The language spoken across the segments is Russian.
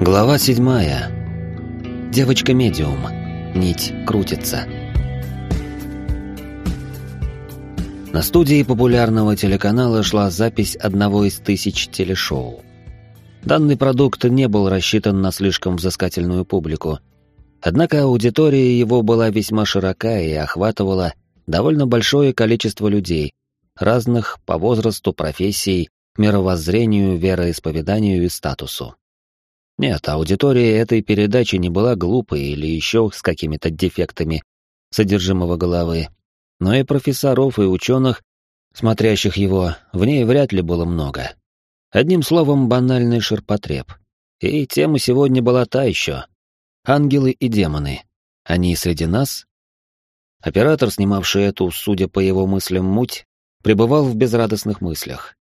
Глава седьмая. Девочка-медиум. Нить крутится. На студии популярного телеканала шла запись одного из тысяч телешоу. Данный продукт не был рассчитан на слишком взыскательную публику. Однако аудитория его была весьма широка и охватывала довольно большое количество людей, разных по возрасту, профессии, мировоззрению, вероисповеданию и статусу. Нет, аудитория этой передачи не была глупой или еще с какими-то дефектами содержимого головы, но и профессоров и ученых, смотрящих его, в ней вряд ли было много. Одним словом, банальный ширпотреб. И тема сегодня была та еще. Ангелы и демоны. Они среди нас? Оператор, снимавший эту, судя по его мыслям, муть, пребывал в безрадостных мыслях.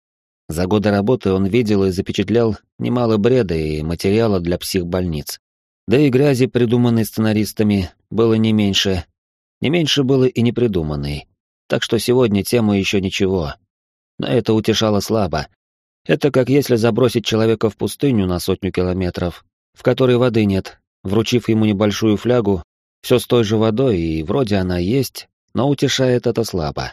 За годы работы он видел и запечатлял немало бреда и материала для психбольниц. Да и грязи, придуманной сценаристами, было не меньше. Не меньше было и непридуманной. Так что сегодня тема еще ничего. Но это утешало слабо. Это как если забросить человека в пустыню на сотню километров, в которой воды нет, вручив ему небольшую флягу, все с той же водой, и вроде она есть, но утешает это слабо.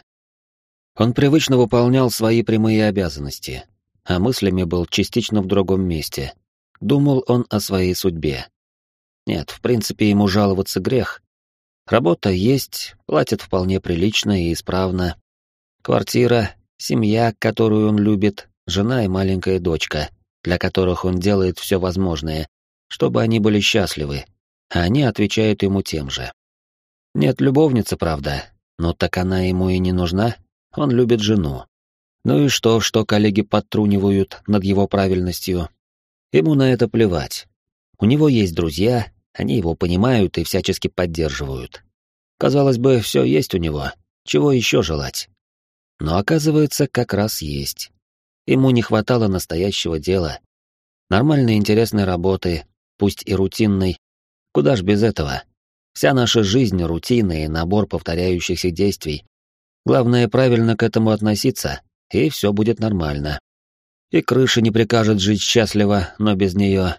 Он привычно выполнял свои прямые обязанности, а мыслями был частично в другом месте. Думал он о своей судьбе. Нет, в принципе, ему жаловаться грех. Работа есть, платят вполне прилично и исправно. Квартира, семья, которую он любит, жена и маленькая дочка, для которых он делает все возможное, чтобы они были счастливы, а они отвечают ему тем же. Нет любовницы, правда, но так она ему и не нужна. Он любит жену. Ну и что, что коллеги подтрунивают над его правильностью? Ему на это плевать. У него есть друзья, они его понимают и всячески поддерживают. Казалось бы, все есть у него, чего еще желать? Но оказывается, как раз есть. Ему не хватало настоящего дела. Нормальной интересной работы, пусть и рутинной. Куда ж без этого? Вся наша жизнь — рутина и набор повторяющихся действий, Главное правильно к этому относиться, и все будет нормально. И крыша не прикажет жить счастливо, но без нее.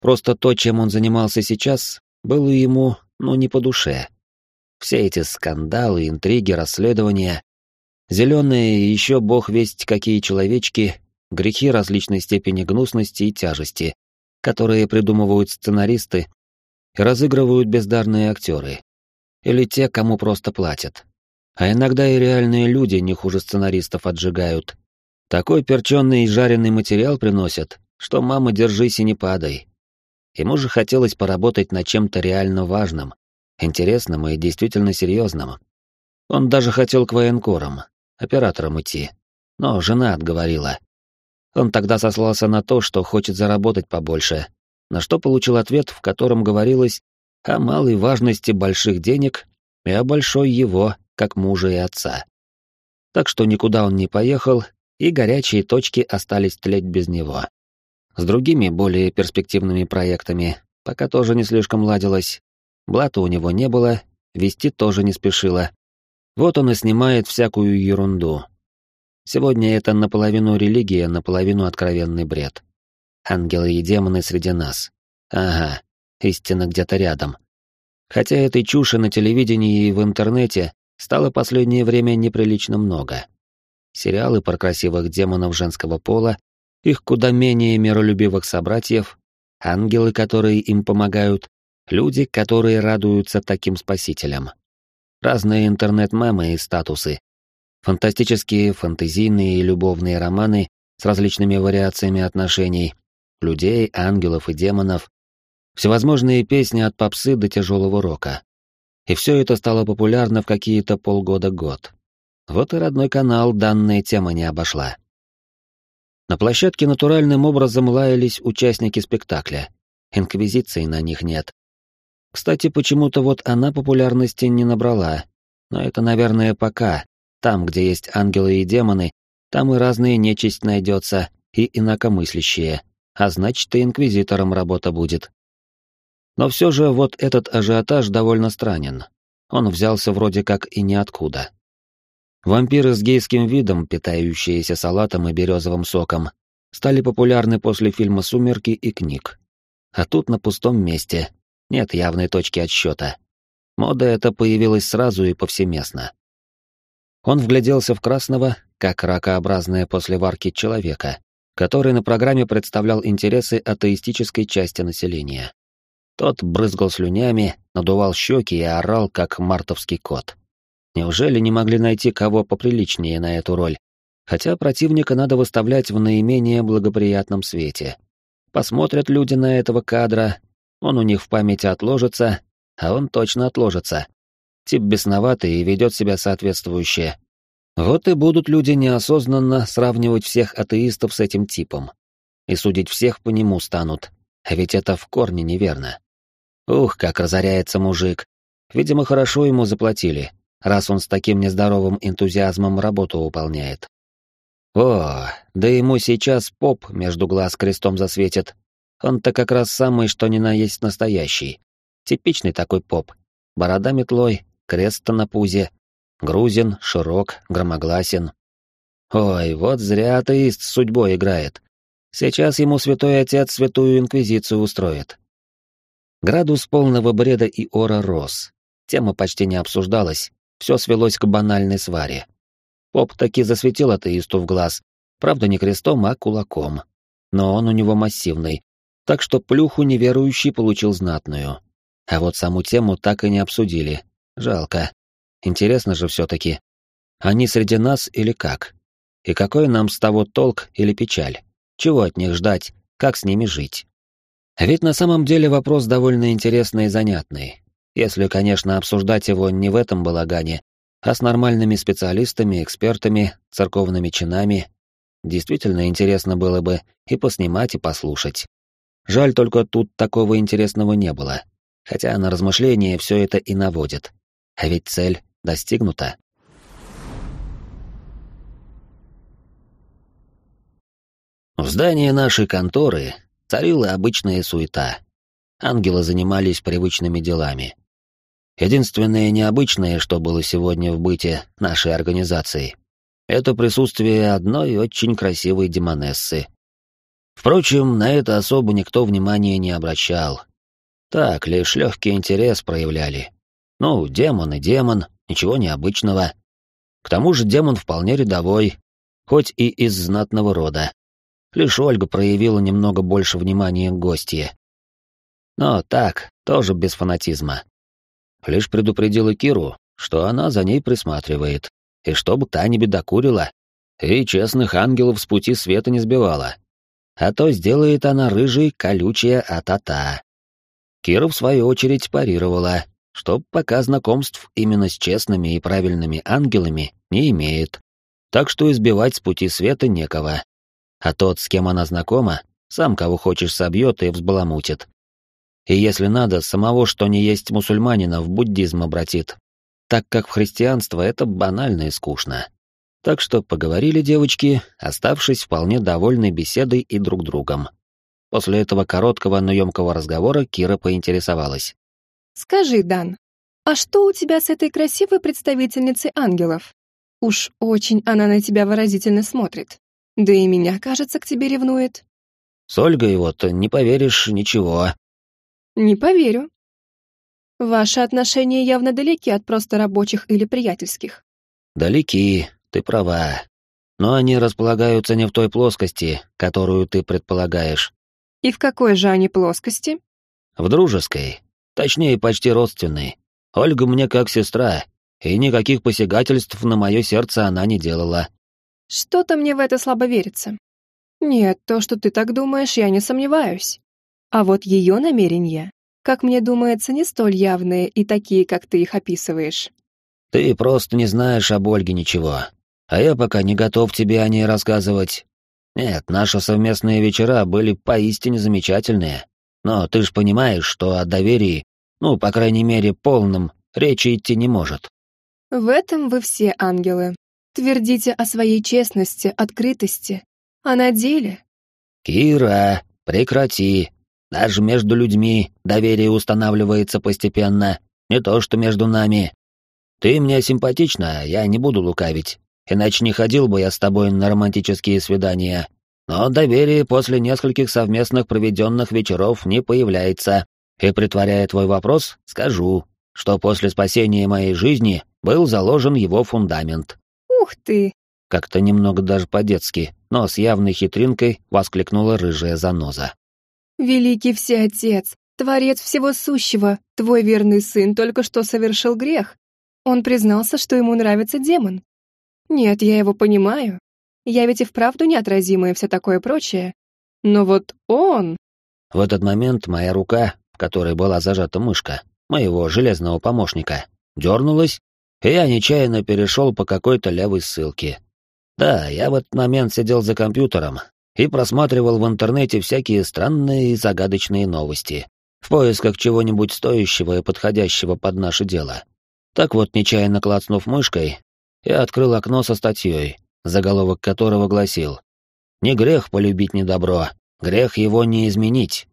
Просто то, чем он занимался сейчас, было ему, ну, не по душе. Все эти скандалы, интриги, расследования, зеленые и еще бог весть какие человечки, грехи различной степени гнусности и тяжести, которые придумывают сценаристы и разыгрывают бездарные актеры. Или те, кому просто платят. А иногда и реальные люди не хуже сценаристов отжигают. Такой перченый и жареный материал приносят, что мама держись и не падай. Ему же хотелось поработать над чем-то реально важным, интересным и действительно серьезным. Он даже хотел к военкорам, операторам идти, но жена отговорила. Он тогда сослался на то, что хочет заработать побольше, на что получил ответ, в котором говорилось о малой важности больших денег и о большой его как мужа и отца. Так что никуда он не поехал, и горячие точки остались тлеть без него. С другими, более перспективными проектами пока тоже не слишком ладилось. Блата у него не было, вести тоже не спешило. Вот он и снимает всякую ерунду. Сегодня это наполовину религия, наполовину откровенный бред. Ангелы и демоны среди нас. Ага, истина где-то рядом. Хотя этой чуши на телевидении и в интернете стало последнее время неприлично много. Сериалы про красивых демонов женского пола, их куда менее миролюбивых собратьев, ангелы, которые им помогают, люди, которые радуются таким спасителям. Разные интернет-мемы и статусы, фантастические, фантазийные и любовные романы с различными вариациями отношений, людей, ангелов и демонов, всевозможные песни от попсы до тяжелого рока. И все это стало популярно в какие-то полгода-год. Вот и родной канал данная тема не обошла. На площадке натуральным образом лаялись участники спектакля. Инквизиции на них нет. Кстати, почему-то вот она популярности не набрала. Но это, наверное, пока. Там, где есть ангелы и демоны, там и разные нечисть найдется, и инакомыслящие. А значит, и инквизитором работа будет. Но все же вот этот ажиотаж довольно странен. Он взялся вроде как и ниоткуда. Вампиры с гейским видом, питающиеся салатом и березовым соком, стали популярны после фильма «Сумерки» и книг. А тут на пустом месте. Нет явной точки отсчета. Мода эта появилась сразу и повсеместно. Он вгляделся в красного, как ракообразное после варки человека, который на программе представлял интересы атеистической части населения. Тот брызгал слюнями, надувал щеки и орал, как мартовский кот. Неужели не могли найти кого поприличнее на эту роль? Хотя противника надо выставлять в наименее благоприятном свете. Посмотрят люди на этого кадра, он у них в памяти отложится, а он точно отложится. Тип бесноватый и ведет себя соответствующе. Вот и будут люди неосознанно сравнивать всех атеистов с этим типом. И судить всех по нему станут. А ведь это в корне неверно. Ух, как разоряется мужик. Видимо, хорошо ему заплатили, раз он с таким нездоровым энтузиазмом работу выполняет. О, да ему сейчас поп между глаз крестом засветит. Он-то как раз самый, что ни на есть настоящий. Типичный такой поп. Борода метлой, крест на пузе. Грузин, широк, громогласен. Ой, вот зря атеист с судьбой играет. Сейчас ему святой отец святую инквизицию устроит. Градус полного бреда и ора рос. Тема почти не обсуждалась, все свелось к банальной сваре. Поп таки засветил атеисту в глаз, правда не крестом, а кулаком. Но он у него массивный, так что плюху неверующий получил знатную. А вот саму тему так и не обсудили. Жалко. Интересно же все-таки. Они среди нас или как? И какой нам с того толк или печаль? Чего от них ждать? Как с ними жить? Ведь на самом деле вопрос довольно интересный и занятный. Если, конечно, обсуждать его не в этом балагане, а с нормальными специалистами, экспертами, церковными чинами. Действительно интересно было бы и поснимать, и послушать. Жаль, только тут такого интересного не было. Хотя на размышление все это и наводит. А ведь цель достигнута. В здании нашей конторы царила обычная суета. Ангелы занимались привычными делами. Единственное необычное, что было сегодня в быте нашей организации, это присутствие одной очень красивой демонессы. Впрочем, на это особо никто внимания не обращал. Так, лишь легкий интерес проявляли. Ну, демон и демон, ничего необычного. К тому же демон вполне рядовой, хоть и из знатного рода. Лишь Ольга проявила немного больше внимания к гостье. Но так, тоже без фанатизма. Лишь предупредила Киру, что она за ней присматривает, и чтобы та не бедокурила, и честных ангелов с пути света не сбивала. А то сделает она рыжей, колючая а-та-та. Кира, в свою очередь, парировала, что пока знакомств именно с честными и правильными ангелами не имеет, так что избивать с пути света некого. А тот, с кем она знакома, сам кого хочешь собьет и взбаламутит. И если надо, самого что не есть мусульманина в буддизм обратит, так как в христианство это банально и скучно. Так что поговорили девочки, оставшись вполне довольны беседой и друг другом. После этого короткого, но емкого разговора Кира поинтересовалась. «Скажи, Дан, а что у тебя с этой красивой представительницей ангелов? Уж очень она на тебя выразительно смотрит. Да и меня, кажется, к тебе ревнует». «С Ольгой вот, не поверишь, ничего. Не поверю. Ваши отношения явно далеки от просто рабочих или приятельских. Далеки, ты права. Но они располагаются не в той плоскости, которую ты предполагаешь. И в какой же они плоскости? В дружеской. Точнее, почти родственной. Ольга мне как сестра, и никаких посягательств на мое сердце она не делала. Что-то мне в это слабо верится. Нет, то, что ты так думаешь, я не сомневаюсь. А вот ее намерения, как мне думается, не столь явные и такие, как ты их описываешь. Ты просто не знаешь об Ольге ничего, а я пока не готов тебе о ней рассказывать. Нет, наши совместные вечера были поистине замечательные. Но ты ж понимаешь, что о доверии, ну, по крайней мере, полном, речи идти не может. В этом вы все ангелы. Твердите о своей честности, открытости. А на деле? Кира, прекрати. Даже между людьми доверие устанавливается постепенно, не то что между нами. Ты мне симпатична, я не буду лукавить, иначе не ходил бы я с тобой на романтические свидания. Но доверие после нескольких совместных проведенных вечеров не появляется. И, притворяя твой вопрос, скажу, что после спасения моей жизни был заложен его фундамент. Ух ты! Как-то немного даже по-детски, но с явной хитринкой воскликнула рыжая заноза. Великий Всеотец, Творец всего сущего, твой верный сын только что совершил грех. Он признался, что ему нравится демон. Нет, я его понимаю. Я ведь и вправду неотразимая и все такое прочее. Но вот он... В этот момент моя рука, в которой была зажата мышка, моего железного помощника, дернулась, и я нечаянно перешел по какой-то левой ссылке. Да, я в этот момент сидел за компьютером и просматривал в интернете всякие странные и загадочные новости, в поисках чего-нибудь стоящего и подходящего под наше дело. Так вот, нечаянно клацнув мышкой, я открыл окно со статьей, заголовок которого гласил «Не грех полюбить недобро, грех его не изменить».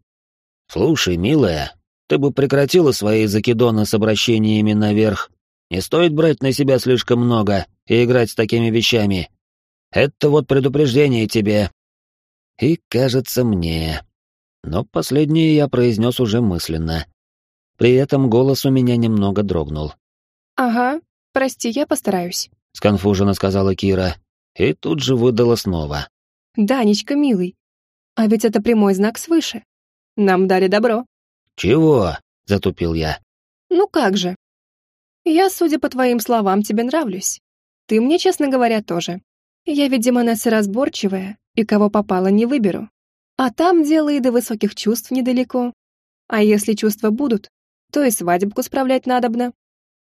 «Слушай, милая, ты бы прекратила свои закидоны с обращениями наверх. Не стоит брать на себя слишком много и играть с такими вещами. Это вот предупреждение тебе». И, кажется, мне но последнее я произнес уже мысленно. При этом голос у меня немного дрогнул. «Ага, прости, я постараюсь», — сконфуженно сказала Кира, и тут же выдала снова. «Данечка, милый, а ведь это прямой знак свыше. Нам дали добро». «Чего?» — затупил я. «Ну как же. Я, судя по твоим словам, тебе нравлюсь. Ты мне, честно говоря, тоже. Я ведь демонесса разборчивая, и кого попало не выберу. А там дело и до высоких чувств недалеко. А если чувства будут, то и свадебку справлять надобно.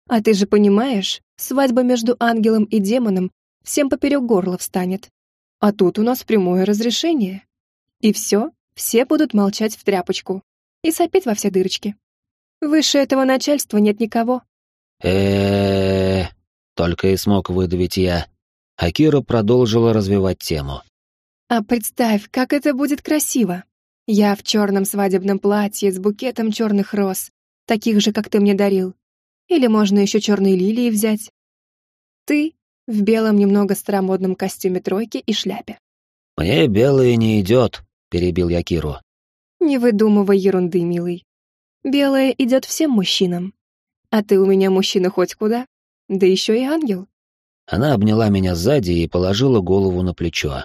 А ты же понимаешь, свадьба между ангелом и демоном всем поперек горла встанет. А тут у нас прямое разрешение. И все, все будут молчать в тряпочку и сопеть во все дырочки. Выше этого начальства нет никого. Э только и смог выдавить я. А Кира продолжила развивать тему. А представь, как это будет красиво. Я в черном свадебном платье с букетом черных роз, таких же, как ты мне дарил. Или можно еще черные лилии взять. Ты в белом немного старомодном костюме тройки и шляпе. «Мне белое не идет», — перебил я Киру. «Не выдумывай ерунды, милый. Белое идет всем мужчинам. А ты у меня мужчина хоть куда, да еще и ангел». Она обняла меня сзади и положила голову на плечо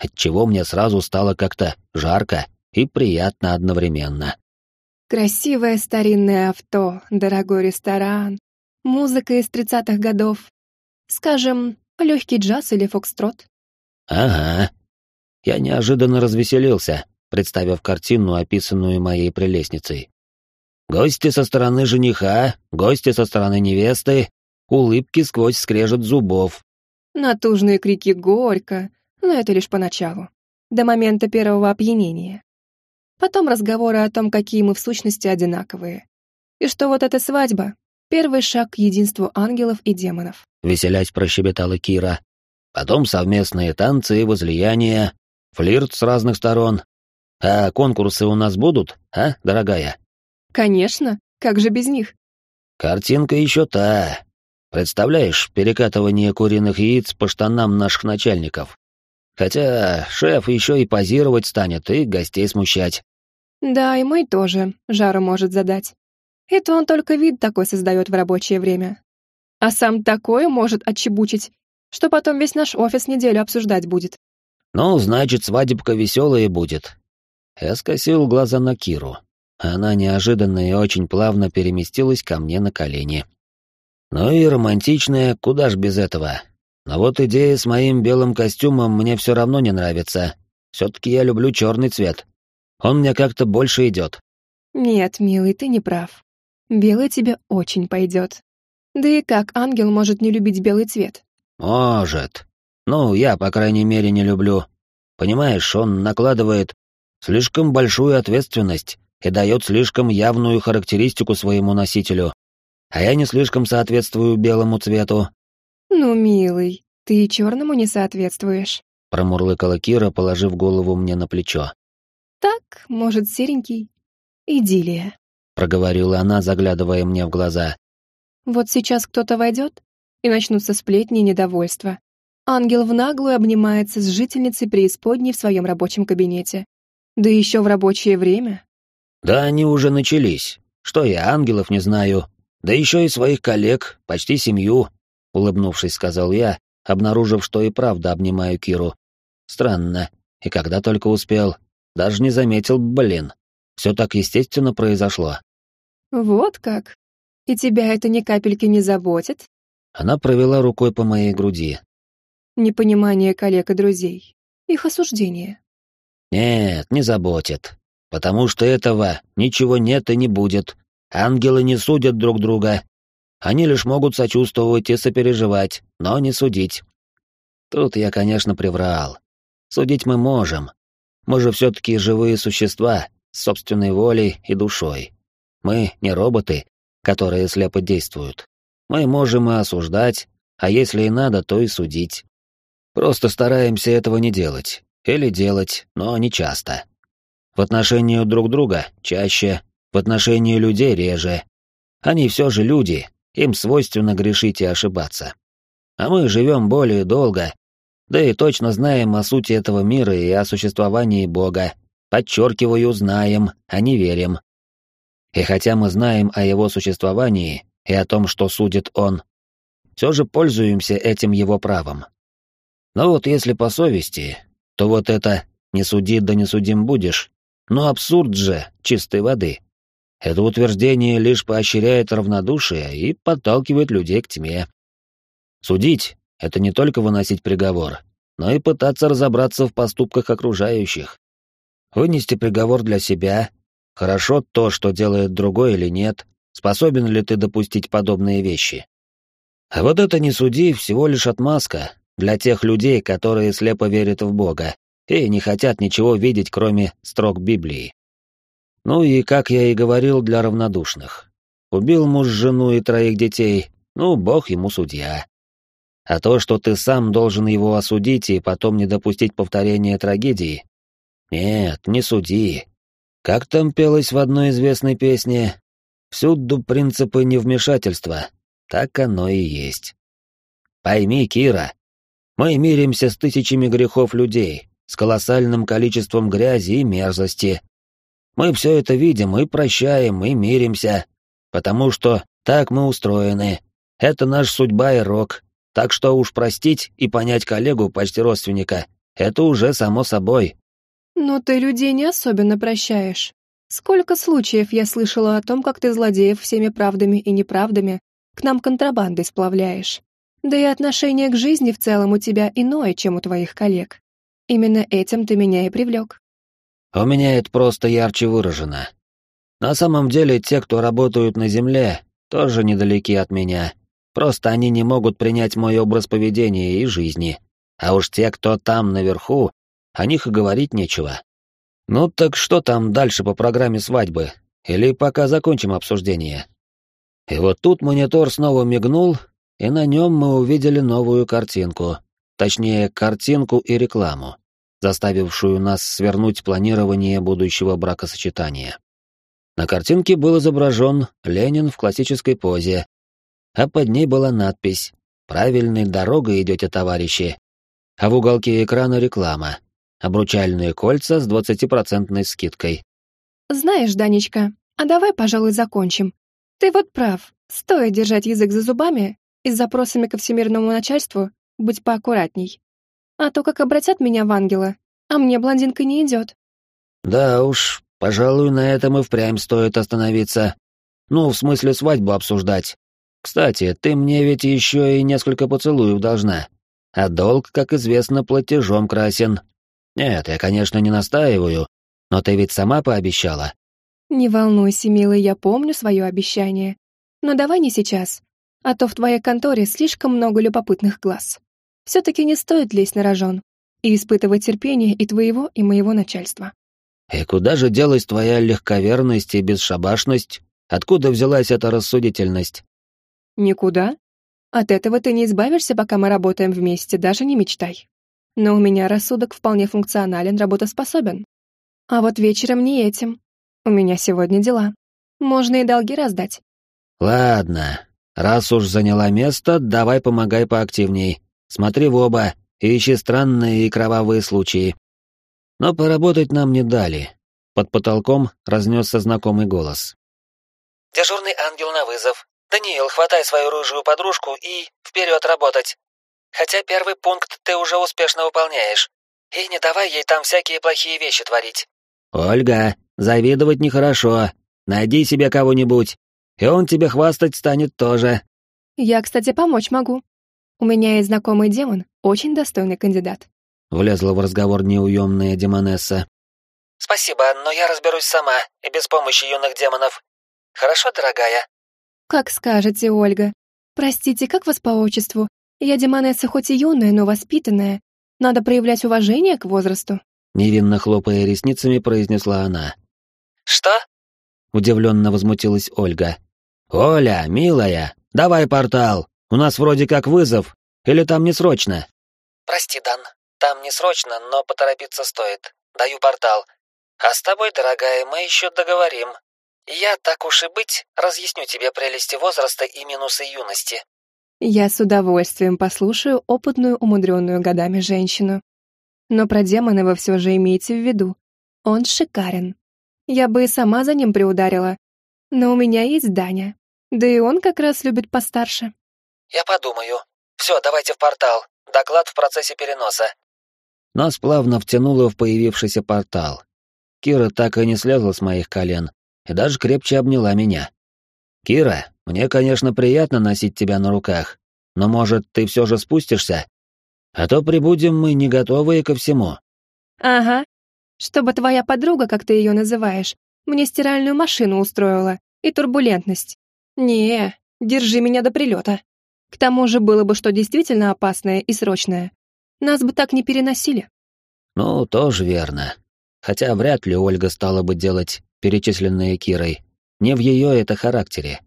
отчего мне сразу стало как-то жарко и приятно одновременно. Красивое старинное авто, дорогой ресторан, музыка из тридцатых годов. Скажем, легкий джаз или фокстрот. Ага. Я неожиданно развеселился, представив картину, описанную моей прелестницей. Гости со стороны жениха, гости со стороны невесты, улыбки сквозь скрежет зубов. Натужные крики «Горько!» но это лишь поначалу, до момента первого опьянения. Потом разговоры о том, какие мы в сущности одинаковые. И что вот эта свадьба — первый шаг к единству ангелов и демонов. Веселясь прощебетала Кира. Потом совместные танцы и возлияния, флирт с разных сторон. А конкурсы у нас будут, а, дорогая? Конечно, как же без них? Картинка еще та. Представляешь, перекатывание куриных яиц по штанам наших начальников. Хотя шеф еще и позировать станет и гостей смущать. Да, и мой тоже жару может задать. Это он только вид такой создает в рабочее время. А сам такое может отчебучить, что потом весь наш офис неделю обсуждать будет. Ну, значит, свадебка веселая будет. Я скосил глаза на Киру. Она неожиданно и очень плавно переместилась ко мне на колени. Ну и романтичная, куда ж без этого. Но вот идея с моим белым костюмом мне все равно не нравится. Все-таки я люблю черный цвет. Он мне как-то больше идет. Нет, милый, ты не прав. Белый тебе очень пойдет. Да и как ангел может не любить белый цвет? Может. Ну, я, по крайней мере, не люблю. Понимаешь, он накладывает слишком большую ответственность и дает слишком явную характеристику своему носителю. А я не слишком соответствую белому цвету, «Ну, милый, ты и черному не соответствуешь», — промурлыкала Кира, положив голову мне на плечо. «Так, может, серенький. Идиллия», — проговорила она, заглядывая мне в глаза. «Вот сейчас кто-то войдет, и начнутся сплетни и недовольства. Ангел в наглую обнимается с жительницей преисподней в своем рабочем кабинете. Да еще в рабочее время. Да они уже начались. Что я ангелов не знаю. Да еще и своих коллег, почти семью, улыбнувшись, сказал я, обнаружив, что и правда обнимаю Киру. Странно. И когда только успел, даже не заметил, блин. Все так естественно произошло. Вот как. И тебя это ни капельки не заботит? Она провела рукой по моей груди. Непонимание коллег и друзей. Их осуждение. Нет, не заботит. Потому что этого ничего нет и не будет. Ангелы не судят друг друга. Они лишь могут сочувствовать и сопереживать, но не судить. Тут я, конечно, приврал. Судить мы можем. Мы же все-таки живые существа, с собственной волей и душой. Мы не роботы, которые слепо действуют. Мы можем и осуждать, а если и надо, то и судить. Просто стараемся этого не делать. Или делать, но не часто. В отношении друг друга чаще, в отношении людей реже. Они все же люди, им свойственно грешить и ошибаться. А мы живем более долго, да и точно знаем о сути этого мира и о существовании Бога. Подчеркиваю, знаем, а не верим. И хотя мы знаем о его существовании и о том, что судит он, все же пользуемся этим его правом. Но вот если по совести, то вот это «не суди, да не судим будешь», ну абсурд же чистой воды. Это утверждение лишь поощряет равнодушие и подталкивает людей к тьме. Судить — это не только выносить приговор, но и пытаться разобраться в поступках окружающих. Вынести приговор для себя — хорошо то, что делает другой или нет, способен ли ты допустить подобные вещи. А вот это «не суди» всего лишь отмазка, для тех людей, которые слепо верят в Бога и не хотят ничего видеть, кроме строк Библии. Ну и, как я и говорил, для равнодушных. Убил муж жену и троих детей, ну, Бог ему судья. А то, что ты сам должен его осудить и потом не допустить повторения трагедии, нет, не суди. Как там пелось в одной известной песне, всюду принципы невмешательства, так оно и есть. Пойми, Кира, мы миримся с тысячами грехов людей, с колоссальным количеством грязи и мерзости. Мы все это видим и прощаем, и миримся, потому что так мы устроены. Это наша судьба и рок. Так что уж простить и понять коллегу, почти родственника, это уже само собой. Но ты людей не особенно прощаешь. Сколько случаев я слышала о том, как ты злодеев всеми правдами и неправдами к нам контрабандой сплавляешь. Да и отношение к жизни в целом у тебя иное, чем у твоих коллег. Именно этим ты меня и привлек. У меня это просто ярче выражено. На самом деле, те, кто работают на Земле, тоже недалеки от меня. Просто они не могут принять мой образ поведения и жизни. А уж те, кто там наверху, о них и говорить нечего. Ну так что там дальше по программе свадьбы? Или пока закончим обсуждение? И вот тут монитор снова мигнул, и на нем мы увидели новую картинку, точнее, картинку и рекламу, заставившую нас свернуть планирование будущего бракосочетания. На картинке был изображен Ленин в классической позе, а под ней была надпись «Правильной дорогой идете, товарищи», а в уголке экрана реклама «Обручальные кольца с 20% скидкой». «Знаешь, Данечка, а давай, пожалуй, закончим. Ты вот прав, стоит держать язык за зубами и с запросами ко всемирному начальству быть поаккуратней. А то как обратят меня в ангела, а мне блондинка не идет. Да уж, пожалуй, на этом и впрямь стоит остановиться. Ну, в смысле свадьбу обсуждать. Кстати, ты мне ведь еще и несколько поцелуев должна. А долг, как известно, платежом красен. Нет, я, конечно, не настаиваю, но ты ведь сама пообещала. Не волнуйся, милый, я помню свое обещание. Но давай не сейчас а то в твоей конторе слишком много любопытных глаз. Все-таки не стоит лезть на рожон и испытывать терпение и твоего, и моего начальства. И куда же делась твоя легковерность и бесшабашность? Откуда взялась эта рассудительность? Никуда. От этого ты не избавишься, пока мы работаем вместе, даже не мечтай. Но у меня рассудок вполне функционален, работоспособен. А вот вечером не этим. У меня сегодня дела. Можно и долги раздать. Ладно, Раз уж заняла место, давай помогай поактивней. Смотри в оба. и ищи странные и кровавые случаи. Но поработать нам не дали. Под потолком разнесся знакомый голос. «Дежурный ангел на вызов. Даниил, хватай свою рыжую подружку и вперед работать. Хотя первый пункт ты уже успешно выполняешь. И не давай ей там всякие плохие вещи творить». «Ольга, завидовать нехорошо. Найди себе кого-нибудь, и он тебе хвастать станет тоже». «Я, кстати, помочь могу. У меня есть знакомый демон, очень достойный кандидат». Влезла в разговор неуемная демонесса. «Спасибо, но я разберусь сама и без помощи юных демонов. Хорошо, дорогая?» «Как скажете, Ольга. Простите, как вас по отчеству? Я демонесса хоть и юная, но воспитанная. Надо проявлять уважение к возрасту». Невинно хлопая ресницами, произнесла она. «Что?» Удивленно возмутилась Ольга. «Оля, милая, давай портал. У нас вроде как вызов. Или там не срочно?» «Прости, Дан, там не срочно, но поторопиться стоит. Даю портал. А с тобой, дорогая, мы еще договорим. Я, так уж и быть, разъясню тебе прелести возраста и минусы юности». Я с удовольствием послушаю опытную, умудренную годами женщину. Но про демона вы все же имеете в виду. Он шикарен. Я бы и сама за ним приударила. Но у меня есть Даня. Да и он как раз любит постарше. «Я подумаю. Все, давайте в портал. Доклад в процессе переноса». Нас плавно втянуло в появившийся портал. Кира так и не слезла с моих колен и даже крепче обняла меня. «Кира, мне, конечно, приятно носить тебя на руках, но, может, ты все же спустишься? А то прибудем мы не готовые ко всему». «Ага. Чтобы твоя подруга, как ты ее называешь, мне стиральную машину устроила и турбулентность. Не, держи меня до прилета. К тому же было бы что действительно опасное и срочное. Нас бы так не переносили». «Ну, тоже верно. Хотя вряд ли Ольга стала бы делать перечисленные Кирой. Не в ее это характере.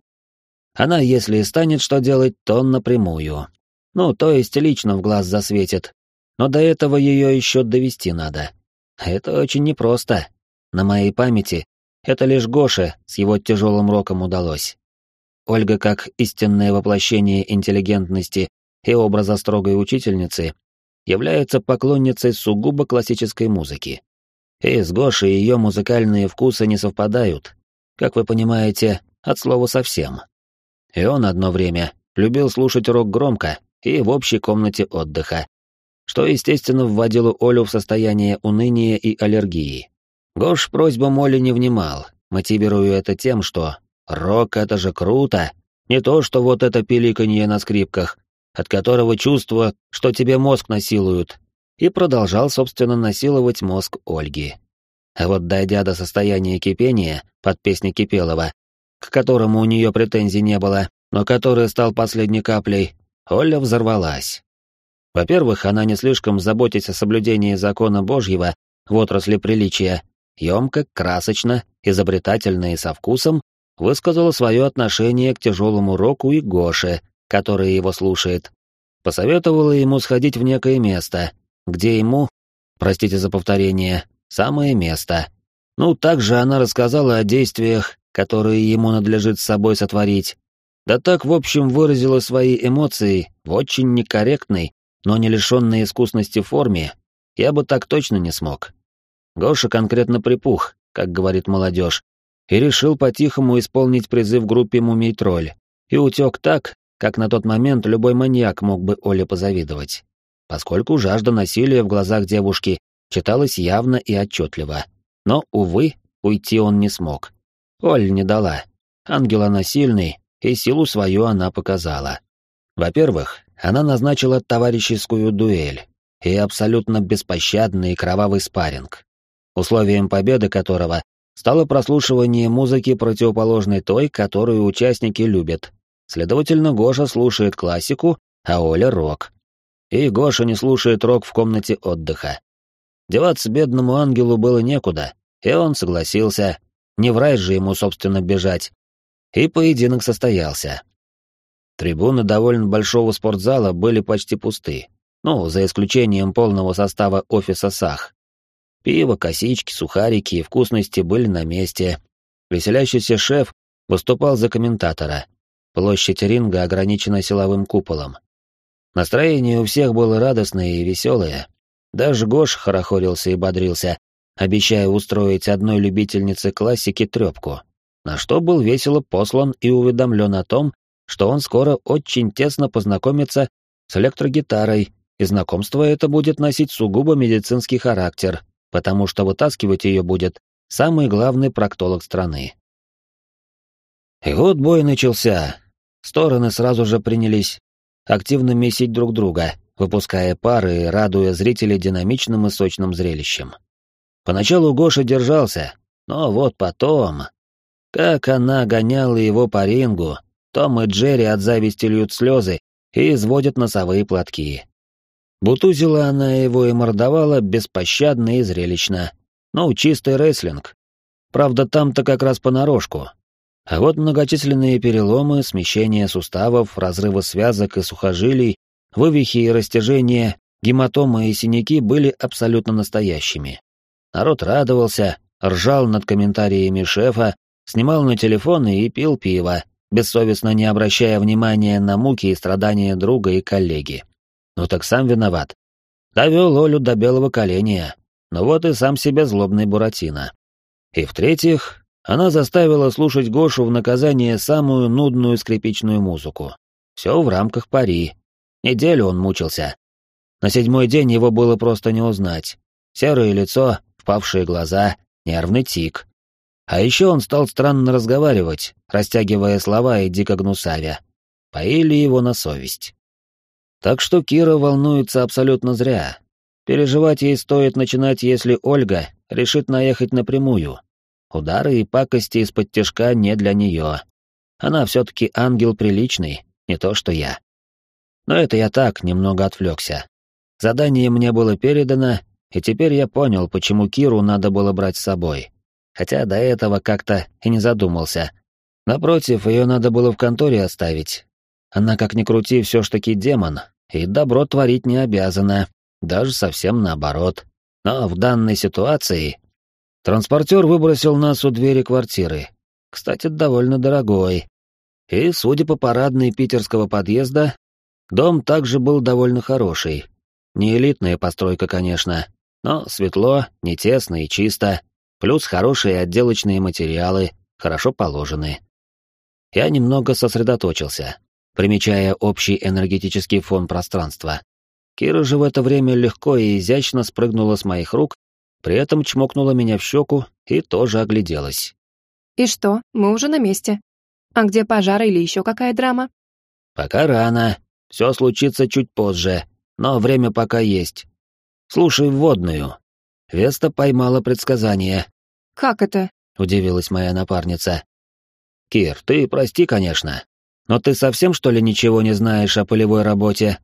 Она, если и станет что делать, то напрямую. Ну, то есть лично в глаз засветит. Но до этого ее еще довести надо. Это очень непросто. На моей памяти это лишь Гоше с его тяжелым роком удалось. Ольга, как истинное воплощение интеллигентности и образа строгой учительницы, является поклонницей сугубо классической музыки. И с Гошей ее музыкальные вкусы не совпадают, как вы понимаете, от слова совсем. И он одно время любил слушать рок громко и в общей комнате отдыха, что, естественно, вводило Олю в состояние уныния и аллергии. Гош просьбам Оли не внимал, мотивируя это тем, что «рок — это же круто, не то, что вот это пиликанье на скрипках, от которого чувство, что тебе мозг насилуют, и продолжал, собственно, насиловать мозг Ольги. А вот дойдя до состояния кипения под песни Кипелова, к которому у нее претензий не было, но который стал последней каплей, Оля взорвалась. Во-первых, она не слишком заботясь о соблюдении закона Божьего в отрасли приличия, емко, красочно, изобретательно и со вкусом высказала свое отношение к тяжелому року и Гоше, который его слушает. Посоветовала ему сходить в некое место, где ему, простите за повторение, самое место. Ну, также она рассказала о действиях, которые ему надлежит с собой сотворить. Да так, в общем, выразила свои эмоции в очень некорректной, но не лишенной искусности форме, я бы так точно не смог. Гоша конкретно припух, как говорит молодежь, и решил по-тихому исполнить призыв группе «Мумий-тролль», и утек так, как на тот момент любой маньяк мог бы Оле позавидовать поскольку жажда насилия в глазах девушки читалась явно и отчетливо. Но, увы, уйти он не смог. Оль не дала. Ангел она сильный, и силу свою она показала. Во-первых, она назначила товарищескую дуэль и абсолютно беспощадный кровавый спарринг, условием победы которого стало прослушивание музыки противоположной той, которую участники любят. Следовательно, Гоша слушает классику, а Оля — рок и Гоша не слушает рок в комнате отдыха. Деваться бедному ангелу было некуда, и он согласился, не в рай же ему, собственно, бежать. И поединок состоялся. Трибуны довольно большого спортзала были почти пусты, ну, за исключением полного состава офиса САХ. Пиво, косички, сухарики и вкусности были на месте. Веселящийся шеф выступал за комментатора. Площадь ринга ограничена силовым куполом. Настроение у всех было радостное и веселое. Даже Гош хорохорился и бодрился, обещая устроить одной любительнице классики трепку, на что был весело послан и уведомлен о том, что он скоро очень тесно познакомится с электрогитарой, и знакомство это будет носить сугубо медицинский характер, потому что вытаскивать ее будет самый главный проктолог страны. И вот бой начался. Стороны сразу же принялись активно месить друг друга, выпуская пары и радуя зрителей динамичным и сочным зрелищем. Поначалу Гоша держался, но вот потом... Как она гоняла его по рингу, Том и Джерри от зависти льют слезы и изводят носовые платки. Бутузила она его и мордовала беспощадно и зрелищно. Ну, чистый рестлинг. Правда, там-то как раз понарошку. А вот многочисленные переломы, смещение суставов, разрывы связок и сухожилий, вывихи и растяжения, гематомы и синяки были абсолютно настоящими. Народ радовался, ржал над комментариями шефа, снимал на телефон и пил пиво, бессовестно не обращая внимания на муки и страдания друга и коллеги. Ну так сам виноват. Довел Олю до белого коленя. Ну вот и сам себе злобный Буратино. И в-третьих, она заставила слушать Гошу в наказание самую нудную скрипичную музыку. Все в рамках пари. Неделю он мучился. На седьмой день его было просто не узнать. Серое лицо, впавшие глаза, нервный тик. А еще он стал странно разговаривать, растягивая слова и дико гнусавя. Поили его на совесть. Так что Кира волнуется абсолютно зря. Переживать ей стоит начинать, если Ольга решит наехать напрямую. Удары и пакости из-под тяжка не для нее. Она все-таки ангел приличный, не то что я. Но это я так, немного отвлекся. Задание мне было передано, и теперь я понял, почему Киру надо было брать с собой. Хотя до этого как-то и не задумался. Напротив, ее надо было в конторе оставить. Она, как ни крути, все ж таки демон, и добро творить не обязана, даже совсем наоборот. Но в данной ситуации... Транспортер выбросил нас у двери квартиры. Кстати, довольно дорогой. И, судя по парадной питерского подъезда, дом также был довольно хороший. Не элитная постройка, конечно, но светло, не тесно и чисто, плюс хорошие отделочные материалы, хорошо положены. Я немного сосредоточился, примечая общий энергетический фон пространства. Кира же в это время легко и изящно спрыгнула с моих рук, при этом чмокнула меня в щеку и тоже огляделась. «И что, мы уже на месте. А где пожар или еще какая драма?» «Пока рано. Все случится чуть позже, но время пока есть. Слушай вводную. Веста поймала предсказание. Как это? Удивилась моя напарница. Кир, ты прости, конечно. Но ты совсем, что ли, ничего не знаешь о полевой работе?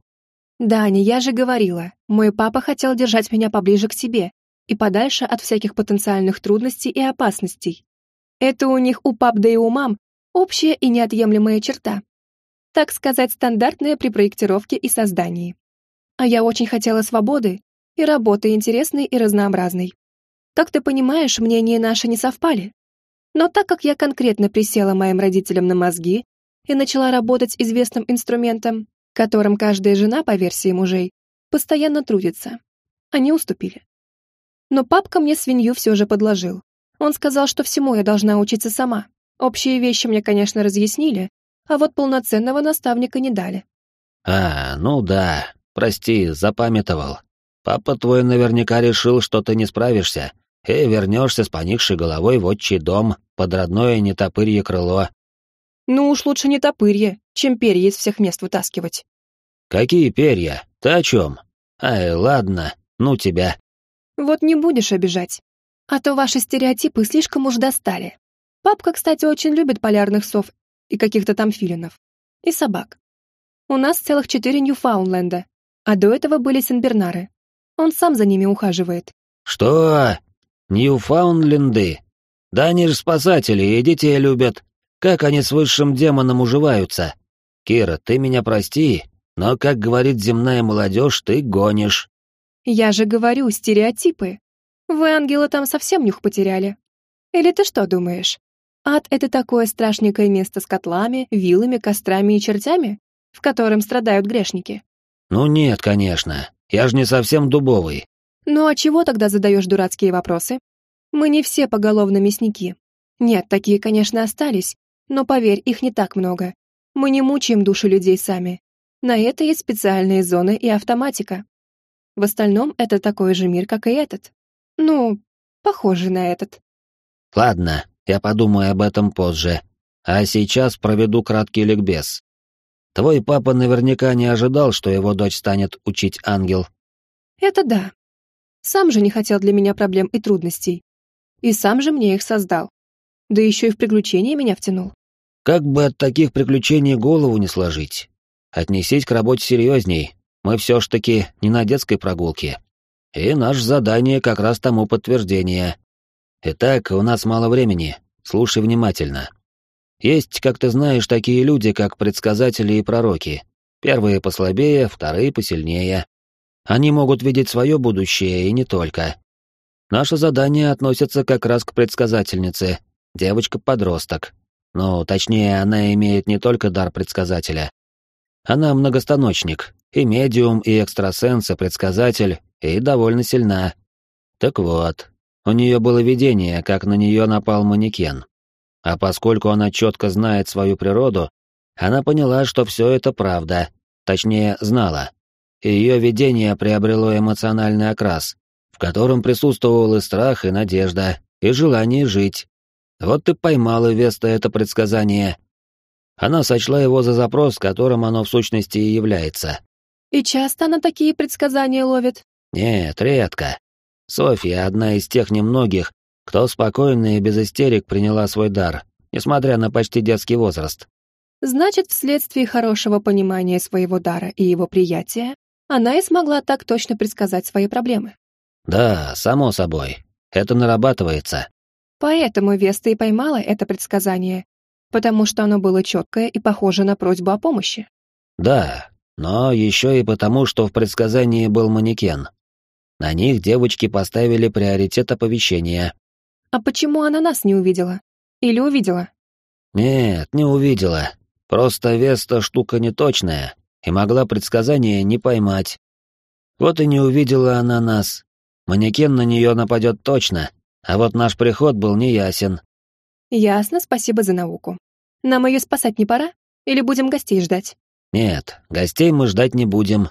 Даня, я же говорила, мой папа хотел держать меня поближе к себе и подальше от всяких потенциальных трудностей и опасностей. Это у них у пап да и у мам общая и неотъемлемая черта. Так сказать, стандартная при проектировке и создании. А я очень хотела свободы и работы интересной и разнообразной. Как ты понимаешь, мнения наши не совпали. Но так как я конкретно присела моим родителям на мозги и начала работать известным инструментом, которым каждая жена, по версии мужей, постоянно трудится, они уступили. Но папка мне свинью все же подложил. Он сказал, что всему я должна учиться сама. Общие вещи мне, конечно, разъяснили, а вот полноценного наставника не дали. «А, ну да, прости, запамятовал. Папа твой наверняка решил, что ты не справишься, и вернешься с поникшей головой в отчий дом под родное нетопырье крыло. Ну уж лучше не топырье, чем перья из всех мест вытаскивать. Какие перья? Ты о чем? Ай, ладно, ну тебя. Вот не будешь обижать. А то ваши стереотипы слишком уж достали. Папка, кстати, очень любит полярных сов и каких-то там филинов. И собак. У нас целых четыре Ньюфаунленда, а до этого были Сенбернары. Он сам за ними ухаживает. Что? Ньюфаундленды? Да они же спасатели и детей любят. Как они с высшим демоном уживаются? Кира, ты меня прости, но, как говорит земная молодежь, ты гонишь. Я же говорю, стереотипы. Вы, ангелы, там совсем нюх потеряли. Или ты что думаешь? Ад — это такое страшненькое место с котлами, вилами, кострами и чертями, в котором страдают грешники? Ну нет, конечно. Я же не совсем дубовый. Ну а чего тогда задаешь дурацкие вопросы? Мы не все поголовно мясники. Нет, такие, конечно, остались, но поверь, их не так много. Мы не мучаем души людей сами. На это есть специальные зоны и автоматика. В остальном это такой же мир, как и этот. Ну, похожий на этот. Ладно, я подумаю об этом позже. А сейчас проведу краткий ликбез. Твой папа наверняка не ожидал, что его дочь станет учить ангел. Это да. Сам же не хотел для меня проблем и трудностей. И сам же мне их создал. Да еще и в приключения меня втянул. Как бы от таких приключений голову не сложить. Отнесись к работе серьезней. Мы все ж таки не на детской прогулке. И наше задание как раз тому подтверждение. Итак, у нас мало времени. Слушай внимательно. Есть, как ты знаешь, такие люди, как предсказатели и пророки. Первые послабее, вторые посильнее. Они могут видеть свое будущее и не только. Наше задание относится как раз к предсказательнице, девочка-подросток. Ну, точнее, она имеет не только дар предсказателя. Она многостаночник, и медиум, и экстрасенс, и предсказатель, и довольно сильна. Так вот, у нее было видение, как на нее напал манекен. А поскольку она четко знает свою природу, она поняла, что все это правда, точнее, знала. Ее видение приобрело эмоциональный окрас, в котором присутствовал и страх, и надежда, и желание жить. Вот ты поймала Веста это предсказание. Она сочла его за запрос, которым оно в сущности и является. И часто она такие предсказания ловит? Нет, редко. Софья одна из тех немногих, кто спокойно и без истерик приняла свой дар, несмотря на почти детский возраст. Значит, вследствие хорошего понимания своего дара и его приятия, она и смогла так точно предсказать свои проблемы. Да, само собой. Это нарабатывается. Поэтому Веста и поймала это предсказание, потому что оно было четкое и похоже на просьбу о помощи. Да, но еще и потому, что в предсказании был манекен. На них девочки поставили приоритет оповещения, а почему она нас не увидела? Или увидела? Нет, не увидела. Просто Веста штука неточная, и могла предсказание не поймать. Вот и не увидела она нас. Манекен на нее нападет точно, а вот наш приход был неясен. Ясно, спасибо за науку. Нам ее спасать не пора? Или будем гостей ждать? Нет, гостей мы ждать не будем.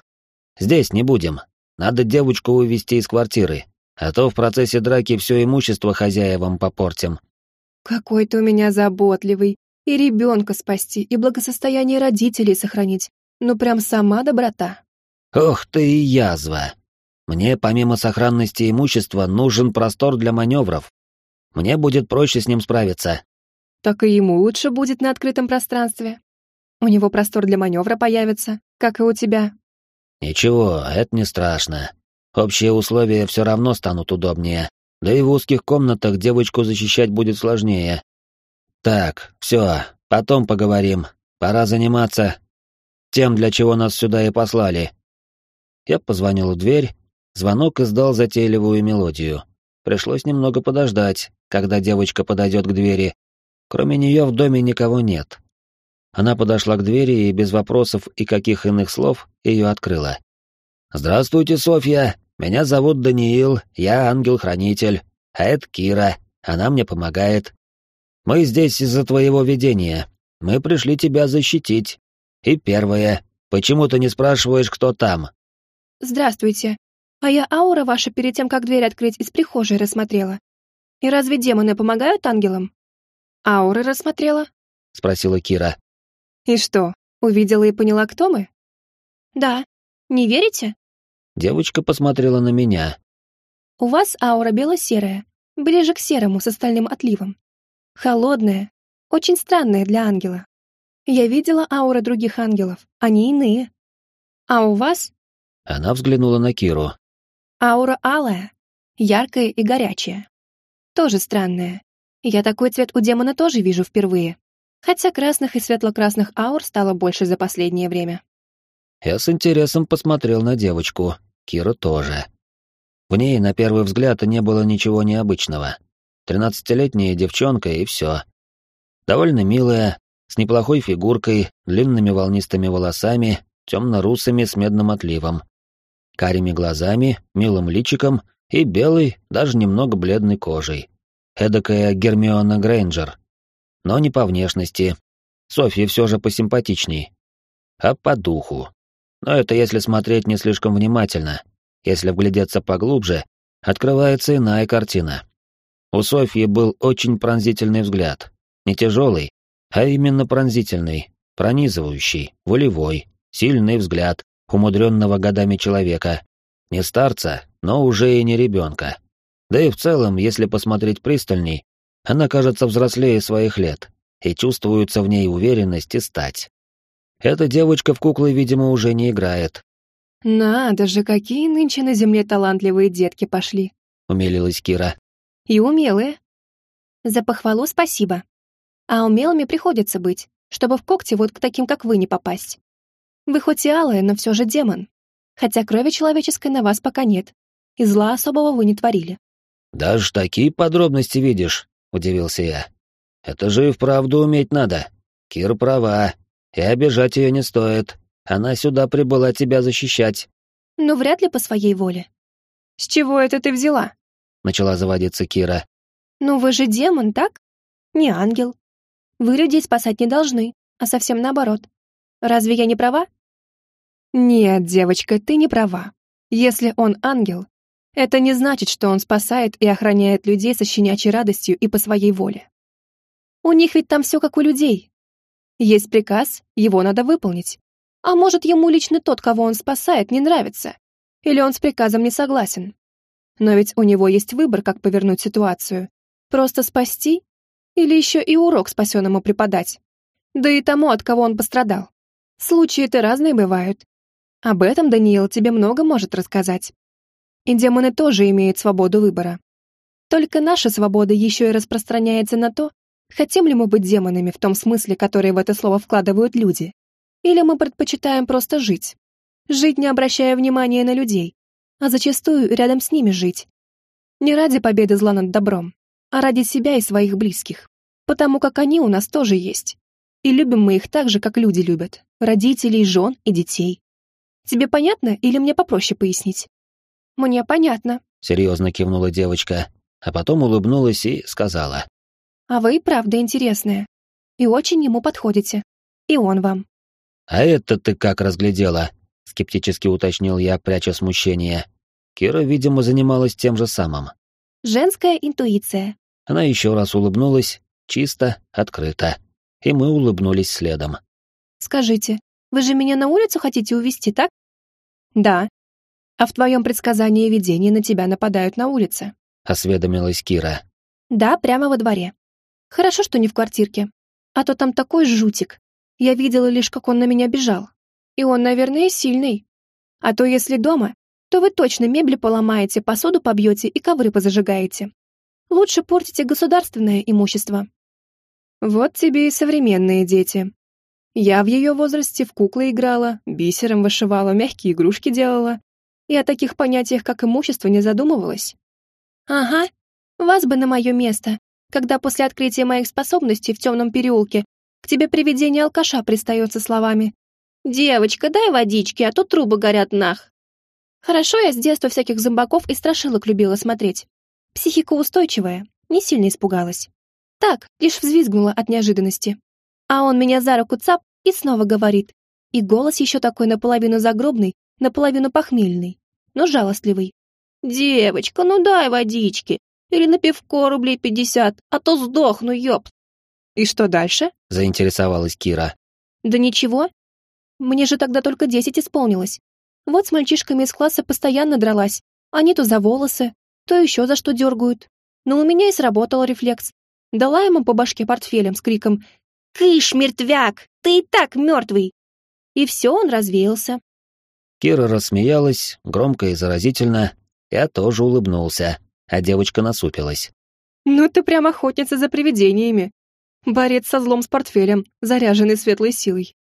Здесь не будем. Надо девочку увезти из квартиры, а то в процессе драки все имущество хозяевам попортим. Какой ты у меня заботливый. И ребенка спасти, и благосостояние родителей сохранить. Ну прям сама доброта. Ох ты и язва. Мне помимо сохранности имущества нужен простор для маневров. Мне будет проще с ним справиться. Так и ему лучше будет на открытом пространстве. У него простор для маневра появится, как и у тебя. Ничего, это не страшно. Общие условия все равно станут удобнее, да и в узких комнатах девочку защищать будет сложнее. Так, все, потом поговорим. Пора заниматься тем, для чего нас сюда и послали. Я позвонил в дверь, звонок издал затейливую мелодию. Пришлось немного подождать, когда девочка подойдет к двери. Кроме нее в доме никого нет. Она подошла к двери и без вопросов и каких иных слов ее открыла. «Здравствуйте, Софья. Меня зовут Даниил, я ангел-хранитель. А это Кира, она мне помогает. Мы здесь из-за твоего видения. Мы пришли тебя защитить. И первое, почему ты не спрашиваешь, кто там?» «Здравствуйте. А я аура ваша перед тем, как дверь открыть, из прихожей рассмотрела. И разве демоны помогают ангелам?» «Ауры рассмотрела?» — спросила Кира. «И что, увидела и поняла, кто мы?» «Да. Не верите?» Девочка посмотрела на меня. «У вас аура бело-серая, ближе к серому с остальным отливом. Холодная, очень странная для ангела. Я видела ауры других ангелов, они иные. А у вас?» Она взглянула на Киру. «Аура алая, яркая и горячая. Тоже странная. Я такой цвет у демона тоже вижу впервые. Хотя красных и светло-красных аур стало больше за последнее время. Я с интересом посмотрел на девочку, Кира тоже. В ней, на первый взгляд, не было ничего необычного. Тринадцатилетняя девчонка и все. Довольно милая, с неплохой фигуркой, длинными волнистыми волосами, темно-русыми с медным отливом, карими глазами, милым личиком и белой, даже немного бледной кожей. Эдакая Гермиона Грейнджер. Но не по внешности. Софья все же посимпатичней. А по духу. Но это если смотреть не слишком внимательно. Если вглядеться поглубже, открывается иная картина. У Софьи был очень пронзительный взгляд. Не тяжелый, а именно пронзительный, пронизывающий, волевой, сильный взгляд умудренного годами человека. Не старца, но уже и не ребенка. Да и в целом, если посмотреть пристальней, она кажется взрослее своих лет, и чувствуется в ней уверенность и стать. Эта девочка в куклы, видимо, уже не играет. «Надо же, какие нынче на земле талантливые детки пошли», — умилилась Кира. «И умелые». «За похвалу спасибо. А умелыми приходится быть, чтобы в когти вот к таким, как вы, не попасть. Вы хоть и алая, но все же демон. Хотя крови человеческой на вас пока нет, и зла особого вы не творили». «Даже такие подробности видишь», — удивился я. «Это же и вправду уметь надо. Кира права, и обижать ее не стоит. Она сюда прибыла тебя защищать». «Ну, вряд ли по своей воле». «С чего это ты взяла?» — начала заводиться Кира. «Ну, вы же демон, так? Не ангел. Вы людей спасать не должны, а совсем наоборот. Разве я не права?» «Нет, девочка, ты не права. Если он ангел, это не значит, что он спасает и охраняет людей со щенячьей радостью и по своей воле. У них ведь там все как у людей. Есть приказ, его надо выполнить. А может, ему лично тот, кого он спасает, не нравится? Или он с приказом не согласен? Но ведь у него есть выбор, как повернуть ситуацию. Просто спасти? Или еще и урок спасенному преподать? Да и тому, от кого он пострадал. Случаи-то разные бывают. Об этом Даниил тебе много может рассказать. И демоны тоже имеют свободу выбора. Только наша свобода еще и распространяется на то, хотим ли мы быть демонами в том смысле, который в это слово вкладывают люди, или мы предпочитаем просто жить. Жить, не обращая внимания на людей, а зачастую рядом с ними жить. Не ради победы зла над добром, а ради себя и своих близких. Потому как они у нас тоже есть. И любим мы их так же, как люди любят. Родителей, жен и детей. Тебе понятно или мне попроще пояснить? Мне понятно. Серьезно кивнула девочка, а потом улыбнулась и сказала. А вы и правда интересная. И очень ему подходите. И он вам. «А это ты как разглядела?» — скептически уточнил я, пряча смущение. Кира, видимо, занималась тем же самым. «Женская интуиция». Она еще раз улыбнулась, чисто, открыто. И мы улыбнулись следом. «Скажите, вы же меня на улицу хотите увезти, так?» «Да. А в твоем предсказании видения на тебя нападают на улице?» — осведомилась Кира. «Да, прямо во дворе. Хорошо, что не в квартирке. А то там такой жутик. Я видела лишь, как он на меня бежал. И он, наверное, сильный. А то если дома, то вы точно мебли поломаете, посуду побьете и ковры позажигаете. Лучше портите государственное имущество. Вот тебе и современные дети. Я в ее возрасте в куклы играла, бисером вышивала, мягкие игрушки делала. И о таких понятиях, как имущество, не задумывалась. Ага, вас бы на мое место, когда после открытия моих способностей в темном переулке к тебе привидение алкаша пристает со словами «Девочка, дай водички, а то трубы горят нах». Хорошо я с детства всяких зомбаков и страшилок любила смотреть. Психика устойчивая, не сильно испугалась. Так, лишь взвизгнула от неожиданности. А он меня за руку цап и снова говорит. И голос еще такой наполовину загробный, наполовину похмельный, но жалостливый. «Девочка, ну дай водички, или на пивко рублей пятьдесят, а то сдохну, ёпт». «И что дальше?» — заинтересовалась Кира. «Да ничего. Мне же тогда только десять исполнилось. Вот с мальчишками из класса постоянно дралась. Они то за волосы, то еще за что дергают. Но у меня и сработал рефлекс. Дала ему по башке портфелем с криком «Кыш, мертвяк! Ты и так мертвый!» И все, он развеялся. Кира рассмеялась, громко и заразительно. Я тоже улыбнулся, а девочка насупилась. «Ну ты прям охотница за привидениями. Борец со злом с портфелем, заряженный светлой силой.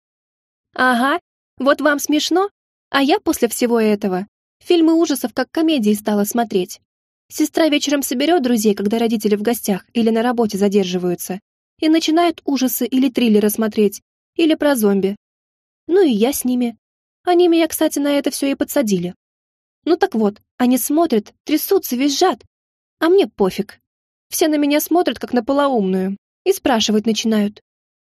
Ага, вот вам смешно, а я после всего этого фильмы ужасов как комедии стала смотреть. Сестра вечером соберет друзей, когда родители в гостях или на работе задерживаются, и начинают ужасы или триллеры смотреть, или про зомби. Ну и я с ними. Они меня, кстати, на это все и подсадили. Ну так вот, они смотрят, трясутся, визжат. А мне пофиг. Все на меня смотрят, как на полоумную, и спрашивать начинают.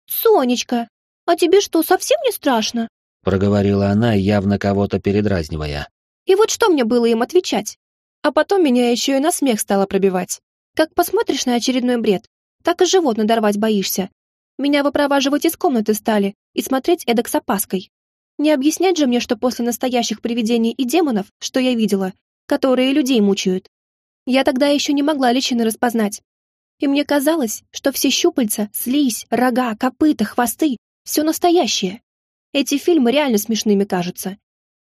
«Сонечка, а тебе что, совсем не страшно?» Проговорила она, явно кого-то передразнивая. И вот что мне было им отвечать? А потом меня еще и на смех стало пробивать. Как посмотришь на очередной бред, так и живот надорвать боишься. Меня выпроваживать из комнаты стали и смотреть эдак с опаской. Не объяснять же мне, что после настоящих привидений и демонов, что я видела, которые людей мучают. Я тогда еще не могла личины распознать. И мне казалось, что все щупальца, слизь, рога, копыта, хвосты — все настоящее. Эти фильмы реально смешными кажутся.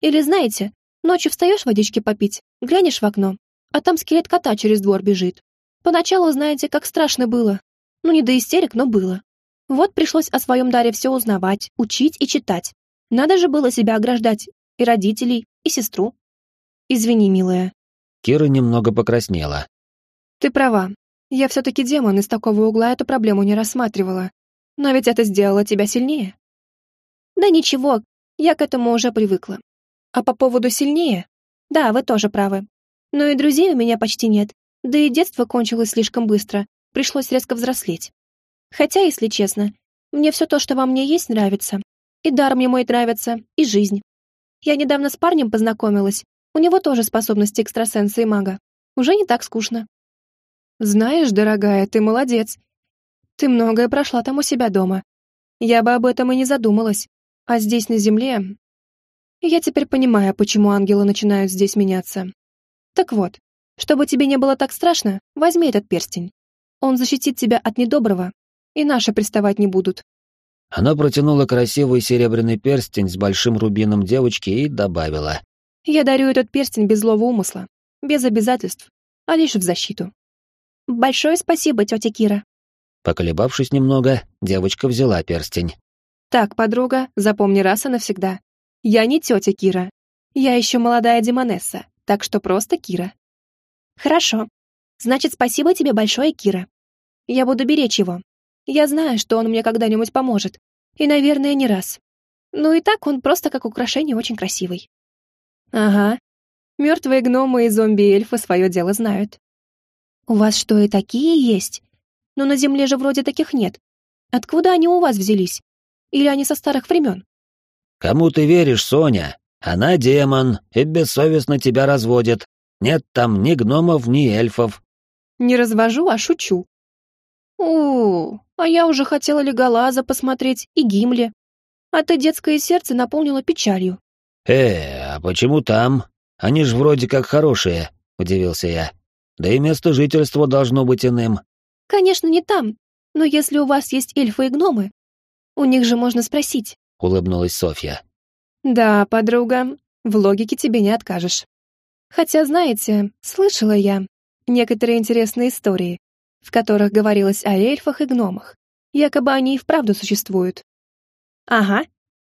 Или знаете, ночью встаешь водички попить, глянешь в окно, а там скелет кота через двор бежит. Поначалу, знаете, как страшно было. Ну, не до истерик, но было. Вот пришлось о своем даре все узнавать, учить и читать. Надо же было себя ограждать, и родителей, и сестру. Извини, милая. Кира немного покраснела. Ты права. Я все-таки демон, из такого угла эту проблему не рассматривала. Но ведь это сделало тебя сильнее. Да ничего, я к этому уже привыкла. А по поводу сильнее? Да, вы тоже правы. Но и друзей у меня почти нет. Да и детство кончилось слишком быстро. Пришлось резко взрослеть. Хотя, если честно, мне все то, что во мне есть, нравится. И дар мне мой нравится, и жизнь. Я недавно с парнем познакомилась. У него тоже способности экстрасенса и мага. Уже не так скучно. Знаешь, дорогая, ты молодец. Ты многое прошла там у себя дома. Я бы об этом и не задумалась. А здесь, на земле... Я теперь понимаю, почему ангелы начинают здесь меняться. Так вот, чтобы тебе не было так страшно, возьми этот перстень. Он защитит тебя от недоброго и наши приставать не будут». Она протянула красивый серебряный перстень с большим рубином девочке и добавила. «Я дарю этот перстень без злого умысла, без обязательств, а лишь в защиту. Большое спасибо, тетя Кира». Поколебавшись немного, девочка взяла перстень. «Так, подруга, запомни раз и навсегда. Я не тетя Кира. Я еще молодая демонесса, так что просто Кира». «Хорошо. Значит, спасибо тебе большое, Кира. Я буду беречь его, я знаю, что он мне когда-нибудь поможет. И, наверное, не раз. Ну и так он просто как украшение очень красивый. Ага. Мертвые гномы и зомби-эльфы свое дело знают. У вас что, и такие есть? Но на Земле же вроде таких нет. Откуда они у вас взялись? Или они со старых времен? Кому ты веришь, Соня? Она демон и бессовестно тебя разводит. Нет там ни гномов, ни эльфов. Не развожу, а шучу. у а я уже хотела Леголаза посмотреть и Гимли. А ты детское сердце наполнило печалью. «Э, а почему там? Они ж вроде как хорошие», — удивился я. «Да и место жительства должно быть иным». «Конечно, не там. Но если у вас есть эльфы и гномы, у них же можно спросить», — улыбнулась Софья. «Да, подруга, в логике тебе не откажешь. Хотя, знаете, слышала я некоторые интересные истории в которых говорилось о эльфах и гномах. Якобы они и вправду существуют. Ага.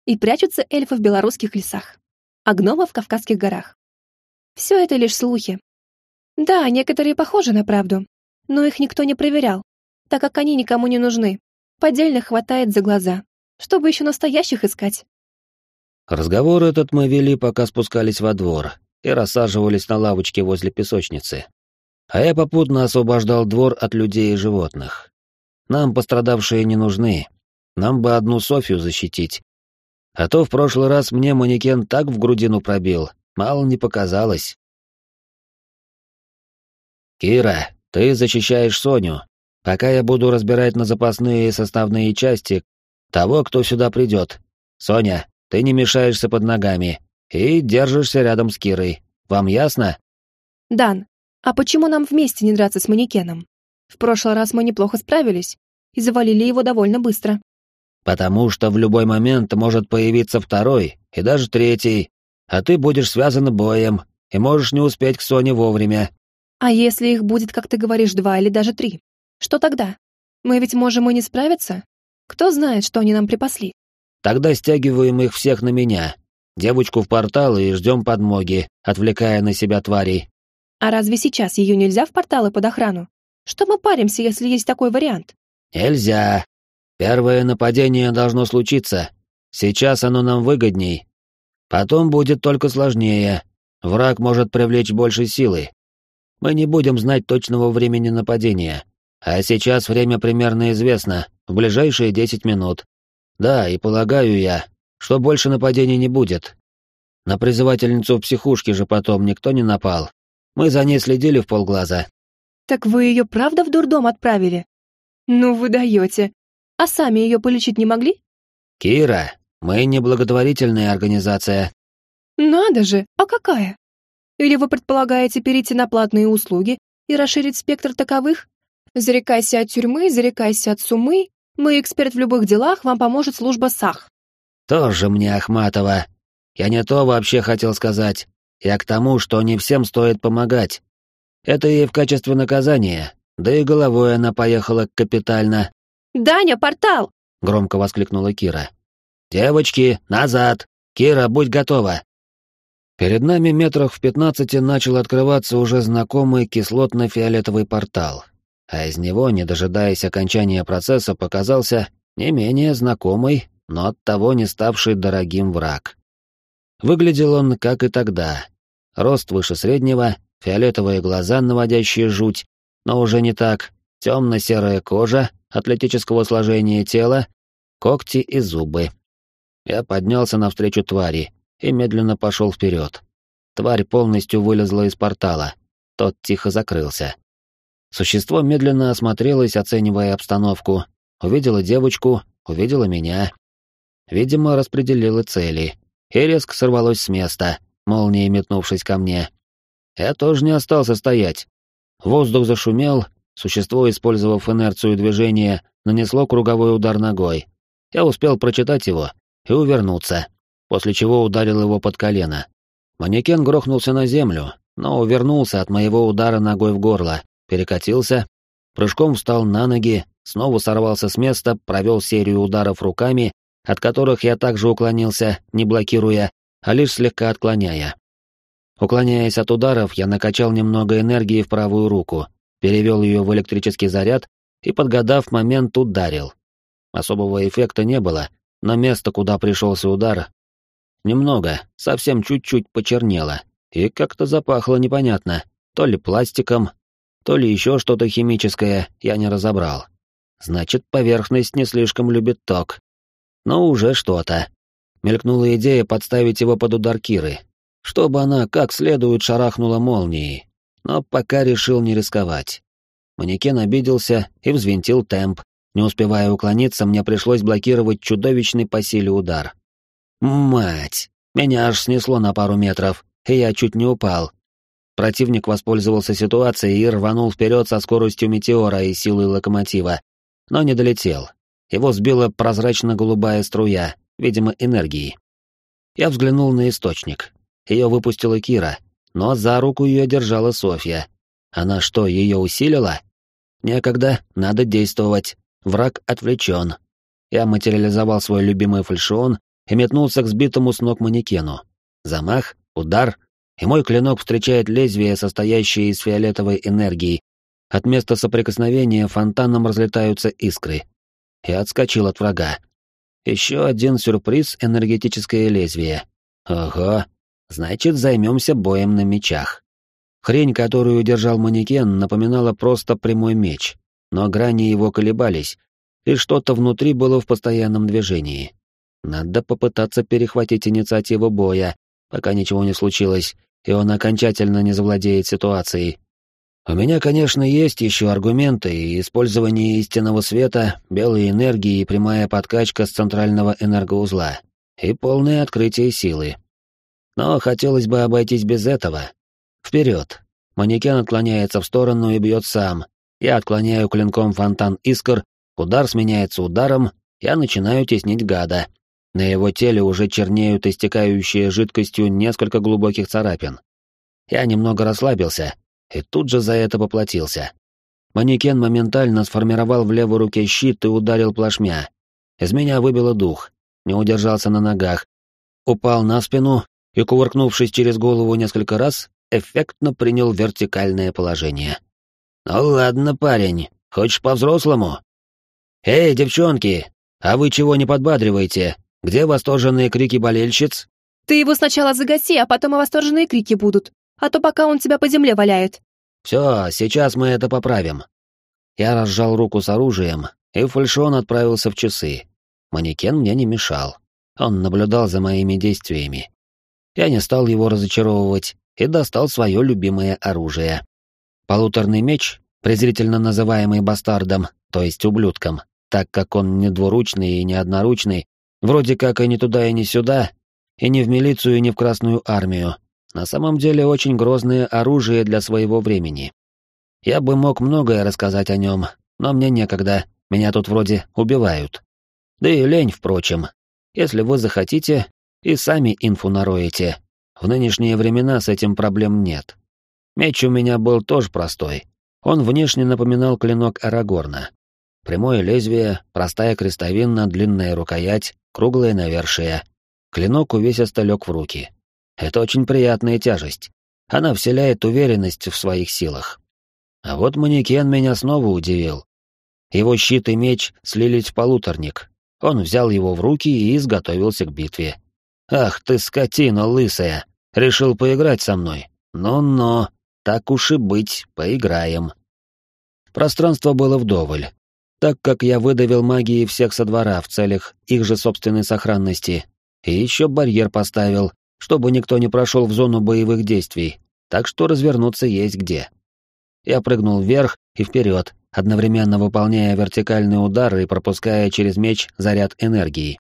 И прячутся эльфы в белорусских лесах, а гномы в Кавказских горах. Все это лишь слухи. Да, некоторые похожи на правду, но их никто не проверял, так как они никому не нужны. Поддельных хватает за глаза. Чтобы еще настоящих искать. Разговор этот мы вели, пока спускались во двор и рассаживались на лавочке возле песочницы а я попутно освобождал двор от людей и животных. Нам пострадавшие не нужны, нам бы одну Софью защитить. А то в прошлый раз мне манекен так в грудину пробил, мало не показалось. «Кира, ты защищаешь Соню, пока я буду разбирать на запасные составные части того, кто сюда придет. Соня, ты не мешаешься под ногами и держишься рядом с Кирой. Вам ясно?» «Дан, а почему нам вместе не драться с манекеном? В прошлый раз мы неплохо справились и завалили его довольно быстро. Потому что в любой момент может появиться второй и даже третий, а ты будешь связан боем и можешь не успеть к Соне вовремя. А если их будет, как ты говоришь, два или даже три? Что тогда? Мы ведь можем и не справиться? Кто знает, что они нам припасли? Тогда стягиваем их всех на меня. Девочку в портал и ждем подмоги, отвлекая на себя тварей. А разве сейчас ее нельзя в порталы под охрану? Что мы паримся, если есть такой вариант? Нельзя. Первое нападение должно случиться. Сейчас оно нам выгодней. Потом будет только сложнее. Враг может привлечь больше силы. Мы не будем знать точного времени нападения. А сейчас время примерно известно, в ближайшие десять минут. Да, и полагаю я, что больше нападений не будет. На призывательницу в психушке же потом никто не напал. Мы за ней следили в полглаза. Так вы ее правда в дурдом отправили? Ну вы даете. А сами ее полечить не могли? Кира, мы не благотворительная организация. Надо же, а какая? Или вы предполагаете перейти на платные услуги и расширить спектр таковых? Зарекайся от тюрьмы, зарекайся от сумы. Мы эксперт в любых делах, вам поможет служба САХ. Тоже мне Ахматова. Я не то вообще хотел сказать. Я к тому, что не всем стоит помогать. Это ей в качестве наказания, да и головой она поехала капитально. «Даня, портал!» — громко воскликнула Кира. «Девочки, назад! Кира, будь готова!» Перед нами метрах в пятнадцати начал открываться уже знакомый кислотно-фиолетовый портал, а из него, не дожидаясь окончания процесса, показался не менее знакомый, но оттого не ставший дорогим враг. Выглядел он, как и тогда. Рост выше среднего, фиолетовые глаза, наводящие жуть, но уже не так, темно-серая кожа, атлетического сложения тела, когти и зубы. Я поднялся навстречу твари и медленно пошел вперед. Тварь полностью вылезла из портала. Тот тихо закрылся. Существо медленно осмотрелось, оценивая обстановку, увидело девочку, увидело меня. Видимо, распределило цели, и резко сорвалось с места, молнией метнувшись ко мне. Я тоже не остался стоять. Воздух зашумел, существо, использовав инерцию движения, нанесло круговой удар ногой. Я успел прочитать его и увернуться, после чего ударил его под колено. Манекен грохнулся на землю, но увернулся от моего удара ногой в горло, перекатился, прыжком встал на ноги, снова сорвался с места, провел серию ударов руками, от которых я также уклонился, не блокируя, а лишь слегка отклоняя. Уклоняясь от ударов, я накачал немного энергии в правую руку, перевел ее в электрический заряд и, подгадав момент, ударил. Особого эффекта не было, но место, куда пришелся удар, немного, совсем чуть-чуть почернело, и как-то запахло непонятно, то ли пластиком, то ли еще что-то химическое, я не разобрал. Значит, поверхность не слишком любит ток. Но уже что-то. Мелькнула идея подставить его под удар Киры, чтобы она как следует шарахнула молнией, но пока решил не рисковать. Манекен обиделся и взвинтил темп. Не успевая уклониться, мне пришлось блокировать чудовищный по силе удар. Мать! Меня аж снесло на пару метров, и я чуть не упал. Противник воспользовался ситуацией и рванул вперед со скоростью метеора и силой локомотива, но не долетел. Его сбила прозрачно-голубая струя, видимо, энергии. Я взглянул на источник. Ее выпустила Кира, но за руку ее держала Софья. Она что, ее усилила? Некогда, надо действовать. Враг отвлечен. Я материализовал свой любимый фальшион и метнулся к сбитому с ног манекену. Замах, удар, и мой клинок встречает лезвие, состоящее из фиолетовой энергии. От места соприкосновения фонтаном разлетаются искры. Я отскочил от врага. Еще один сюрприз — энергетическое лезвие. Ого, Значит, займемся боем на мечах. Хрень, которую держал манекен, напоминала просто прямой меч, но грани его колебались, и что-то внутри было в постоянном движении. Надо попытаться перехватить инициативу боя, пока ничего не случилось, и он окончательно не завладеет ситуацией. У меня, конечно, есть еще аргументы и использование истинного света, белой энергии и прямая подкачка с центрального энергоузла, и полное открытие силы. Но хотелось бы обойтись без этого. Вперед. Манекен отклоняется в сторону и бьет сам. Я отклоняю клинком фонтан искр, удар сменяется ударом, я начинаю теснить гада. На его теле уже чернеют истекающие жидкостью несколько глубоких царапин. Я немного расслабился и тут же за это поплатился. Манекен моментально сформировал в левой руке щит и ударил плашмя. Из меня выбило дух, не удержался на ногах, упал на спину и, кувыркнувшись через голову несколько раз, эффектно принял вертикальное положение. «Ну ладно, парень, хочешь по-взрослому?» «Эй, девчонки, а вы чего не подбадриваете? Где восторженные крики болельщиц?» Ты его сначала загаси, а потом и восторженные крики будут, а то пока он тебя по земле валяет. Все, сейчас мы это поправим. Я разжал руку с оружием, и фальшон отправился в часы. Манекен мне не мешал. Он наблюдал за моими действиями. Я не стал его разочаровывать и достал свое любимое оружие. Полуторный меч, презрительно называемый бастардом, то есть ублюдком, так как он не двуручный и не одноручный, вроде как и не туда и не сюда, и не в милицию, и не в Красную армию, на самом деле очень грозное оружие для своего времени. Я бы мог многое рассказать о нем, но мне некогда, меня тут вроде убивают. Да и лень, впрочем. Если вы захотите, и сами инфу нароете. В нынешние времена с этим проблем нет. Меч у меня был тоже простой. Он внешне напоминал клинок Арагорна. Прямое лезвие, простая крестовина, длинная рукоять, круглое навершие. Клинок увесисто лег в руки. Это очень приятная тяжесть. Она вселяет уверенность в своих силах. А вот манекен меня снова удивил. Его щит и меч слились в полуторник. Он взял его в руки и изготовился к битве. «Ах ты, скотина лысая! Решил поиграть со мной? Ну-но, так уж и быть, поиграем». Пространство было вдоволь. Так как я выдавил магии всех со двора в целях их же собственной сохранности, и еще барьер поставил, чтобы никто не прошел в зону боевых действий, так что развернуться есть где. Я прыгнул вверх и вперед, одновременно выполняя вертикальный удар и пропуская через меч заряд энергии.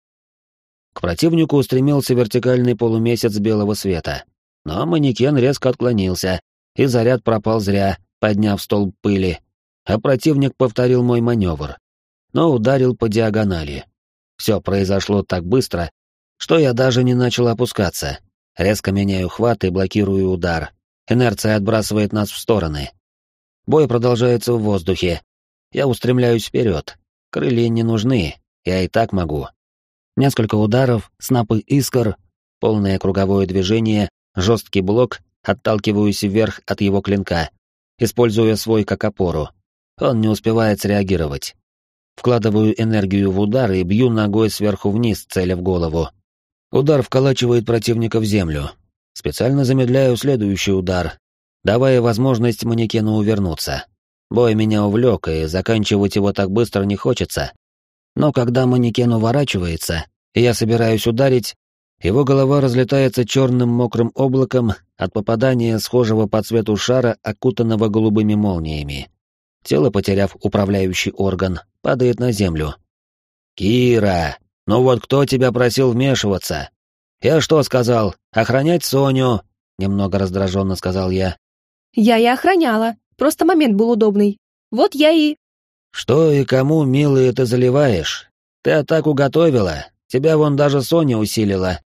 К противнику устремился вертикальный полумесяц белого света, но манекен резко отклонился, и заряд пропал зря, подняв столб пыли, а противник повторил мой маневр, но ударил по диагонали. Все произошло так быстро, что я даже не начал опускаться, Резко меняю хват и блокирую удар. Инерция отбрасывает нас в стороны. Бой продолжается в воздухе. Я устремляюсь вперед. Крылья не нужны, я и так могу. Несколько ударов, снапы искр, полное круговое движение, жесткий блок, отталкиваюсь вверх от его клинка, используя свой как опору. Он не успевает среагировать. Вкладываю энергию в удар и бью ногой сверху вниз, целя в голову. Удар вколачивает противника в землю. Специально замедляю следующий удар, давая возможность манекену увернуться. Бой меня увлек, и заканчивать его так быстро не хочется. Но когда манекен уворачивается, и я собираюсь ударить, его голова разлетается черным мокрым облаком от попадания схожего по цвету шара, окутанного голубыми молниями. Тело, потеряв управляющий орган, падает на землю. «Кира!» «Ну вот кто тебя просил вмешиваться?» «Я что сказал? Охранять Соню?» Немного раздраженно сказал я. «Я и охраняла. Просто момент был удобный. Вот я и...» «Что и кому, милый, ты заливаешь? Ты атаку готовила. Тебя вон даже Соня усилила».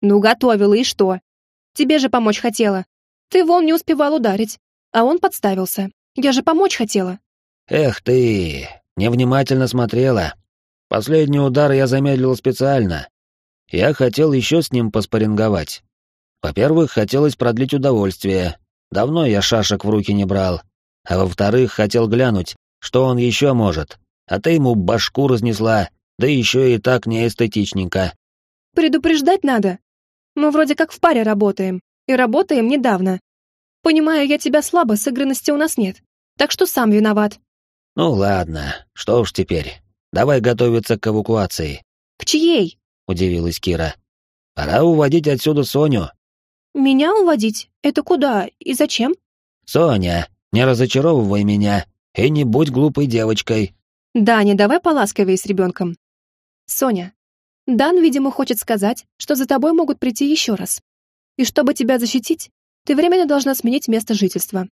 «Ну, готовила, и что? Тебе же помочь хотела. Ты вон не успевал ударить, а он подставился. Я же помочь хотела». «Эх ты, невнимательно смотрела. Последний удар я замедлил специально. Я хотел еще с ним поспоринговать. Во-первых, хотелось продлить удовольствие. Давно я шашек в руки не брал. А во-вторых, хотел глянуть, что он еще может. А ты ему башку разнесла, да еще и так неэстетичненько. Предупреждать надо. Мы вроде как в паре работаем. И работаем недавно. Понимаю, я тебя слабо, сыгранности у нас нет. Так что сам виноват. Ну ладно, что уж теперь. Давай готовиться к эвакуации». «К чьей?» — удивилась Кира. «Пора уводить отсюда Соню». «Меня уводить? Это куда и зачем?» «Соня, не разочаровывай меня и не будь глупой девочкой». «Даня, давай поласковее с ребенком». «Соня, Дан, видимо, хочет сказать, что за тобой могут прийти еще раз. И чтобы тебя защитить, ты временно должна сменить место жительства.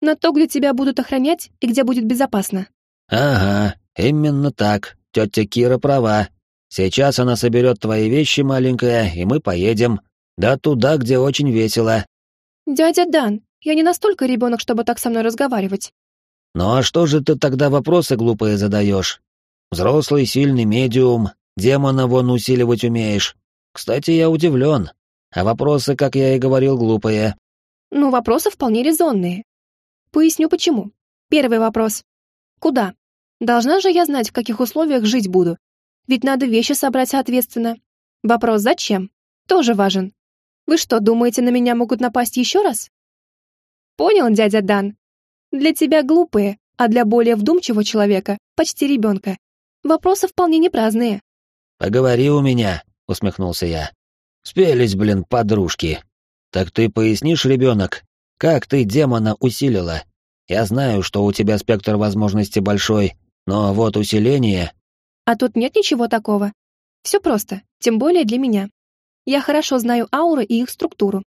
На то, где тебя будут охранять и где будет безопасно». «Ага, «Именно так. Тетя Кира права. Сейчас она соберет твои вещи, маленькая, и мы поедем. Да туда, где очень весело». «Дядя Дан, я не настолько ребенок, чтобы так со мной разговаривать». «Ну а что же ты тогда вопросы глупые задаешь? Взрослый, сильный медиум, демона вон усиливать умеешь. Кстати, я удивлен. А вопросы, как я и говорил, глупые». «Ну, вопросы вполне резонные. Поясню почему. Первый вопрос. Куда? Должна же я знать, в каких условиях жить буду. Ведь надо вещи собрать соответственно. Вопрос «зачем?» тоже важен. Вы что, думаете, на меня могут напасть еще раз? Понял, дядя Дан. Для тебя глупые, а для более вдумчивого человека, почти ребенка, вопросы вполне не праздные. «Поговори у меня», — усмехнулся я. «Спелись, блин, подружки. Так ты пояснишь, ребенок, как ты демона усилила? Я знаю, что у тебя спектр возможностей большой, но вот усиление...» А тут нет ничего такого. Все просто, тем более для меня. Я хорошо знаю ауры и их структуру.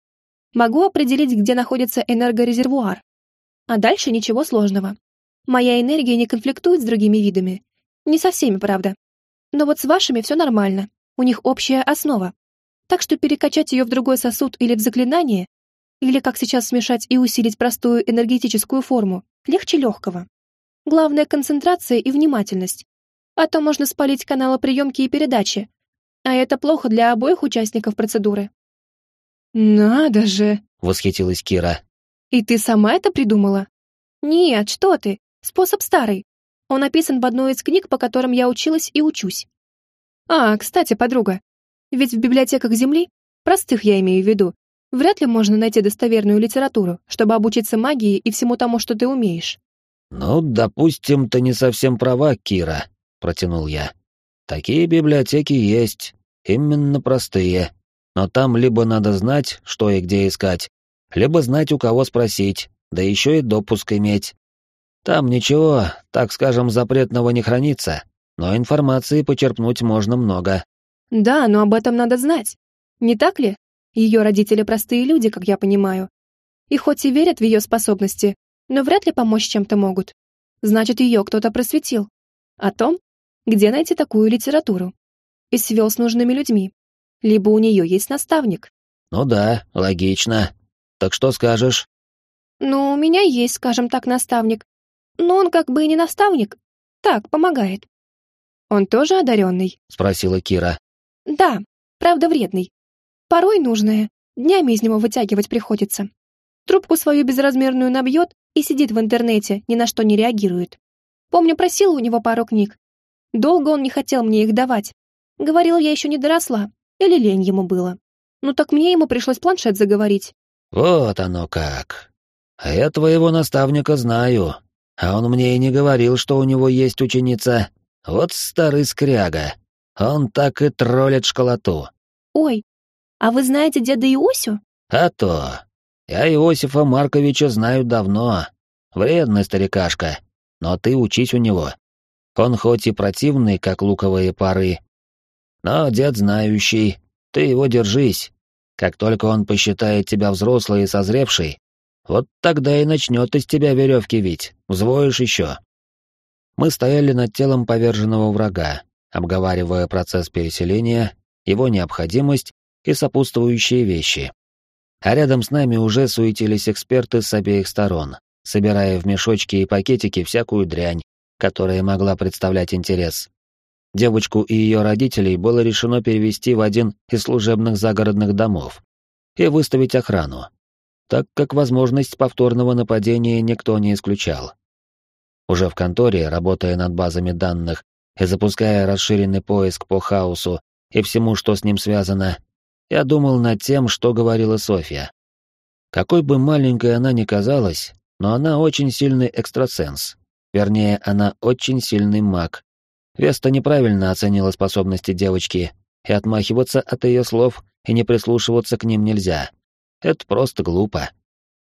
Могу определить, где находится энергорезервуар. А дальше ничего сложного. Моя энергия не конфликтует с другими видами. Не со всеми, правда. Но вот с вашими все нормально. У них общая основа. Так что перекачать ее в другой сосуд или в заклинание, или как сейчас смешать и усилить простую энергетическую форму, легче легкого. Главное — концентрация и внимательность. А то можно спалить каналы приемки и передачи. А это плохо для обоих участников процедуры. «Надо же!» — восхитилась Кира. «И ты сама это придумала?» «Нет, что ты! Способ старый. Он описан в одной из книг, по которым я училась и учусь. А, кстати, подруга, ведь в библиотеках Земли, простых я имею в виду, вряд ли можно найти достоверную литературу, чтобы обучиться магии и всему тому, что ты умеешь. «Ну, допустим, ты не совсем права, Кира», — протянул я. «Такие библиотеки есть, именно простые, но там либо надо знать, что и где искать, либо знать, у кого спросить, да еще и допуск иметь. Там ничего, так скажем, запретного не хранится, но информации почерпнуть можно много. Да, но об этом надо знать. Не так ли? Ее родители простые люди, как я понимаю. И хоть и верят в ее способности, но вряд ли помочь чем-то могут. Значит, ее кто-то просветил. О том, где найти такую литературу. И свел с нужными людьми. Либо у нее есть наставник. Ну да, логично. Так что скажешь? Ну, у меня есть, скажем так, наставник. Но он как бы и не наставник. Так, помогает. Он тоже одаренный? Спросила Кира. Да, правда вредный. Порой нужное. Днями из него вытягивать приходится. Трубку свою безразмерную набьет и сидит в интернете, ни на что не реагирует. Помню, просила у него пару книг. Долго он не хотел мне их давать. Говорил, я еще не доросла, или лень ему было. Ну так мне ему пришлось планшет заговорить. Вот оно как. А я твоего наставника знаю. А он мне и не говорил, что у него есть ученица. Вот старый скряга. Он так и троллит школоту. Ой, а вы знаете деда Иосю? А то. Я Иосифа Марковича знаю давно. Вредный старикашка. Но ты учись у него. Он хоть и противный, как луковые пары, но дед знающий, ты его держись. Как только он посчитает тебя взрослой и созревшей, вот тогда и начнет из тебя веревки вить, взвоишь еще. Мы стояли над телом поверженного врага, обговаривая процесс переселения, его необходимость и сопутствующие вещи. А рядом с нами уже суетились эксперты с обеих сторон, собирая в мешочки и пакетики всякую дрянь, которая могла представлять интерес. Девочку и ее родителей было решено перевести в один из служебных загородных домов и выставить охрану, так как возможность повторного нападения никто не исключал. Уже в конторе, работая над базами данных и запуская расширенный поиск по хаосу и всему, что с ним связано, я думал над тем, что говорила Софья. Какой бы маленькой она ни казалась, но она очень сильный экстрасенс. Вернее, она очень сильный маг, Веста неправильно оценила способности девочки, и отмахиваться от ее слов и не прислушиваться к ним нельзя. Это просто глупо.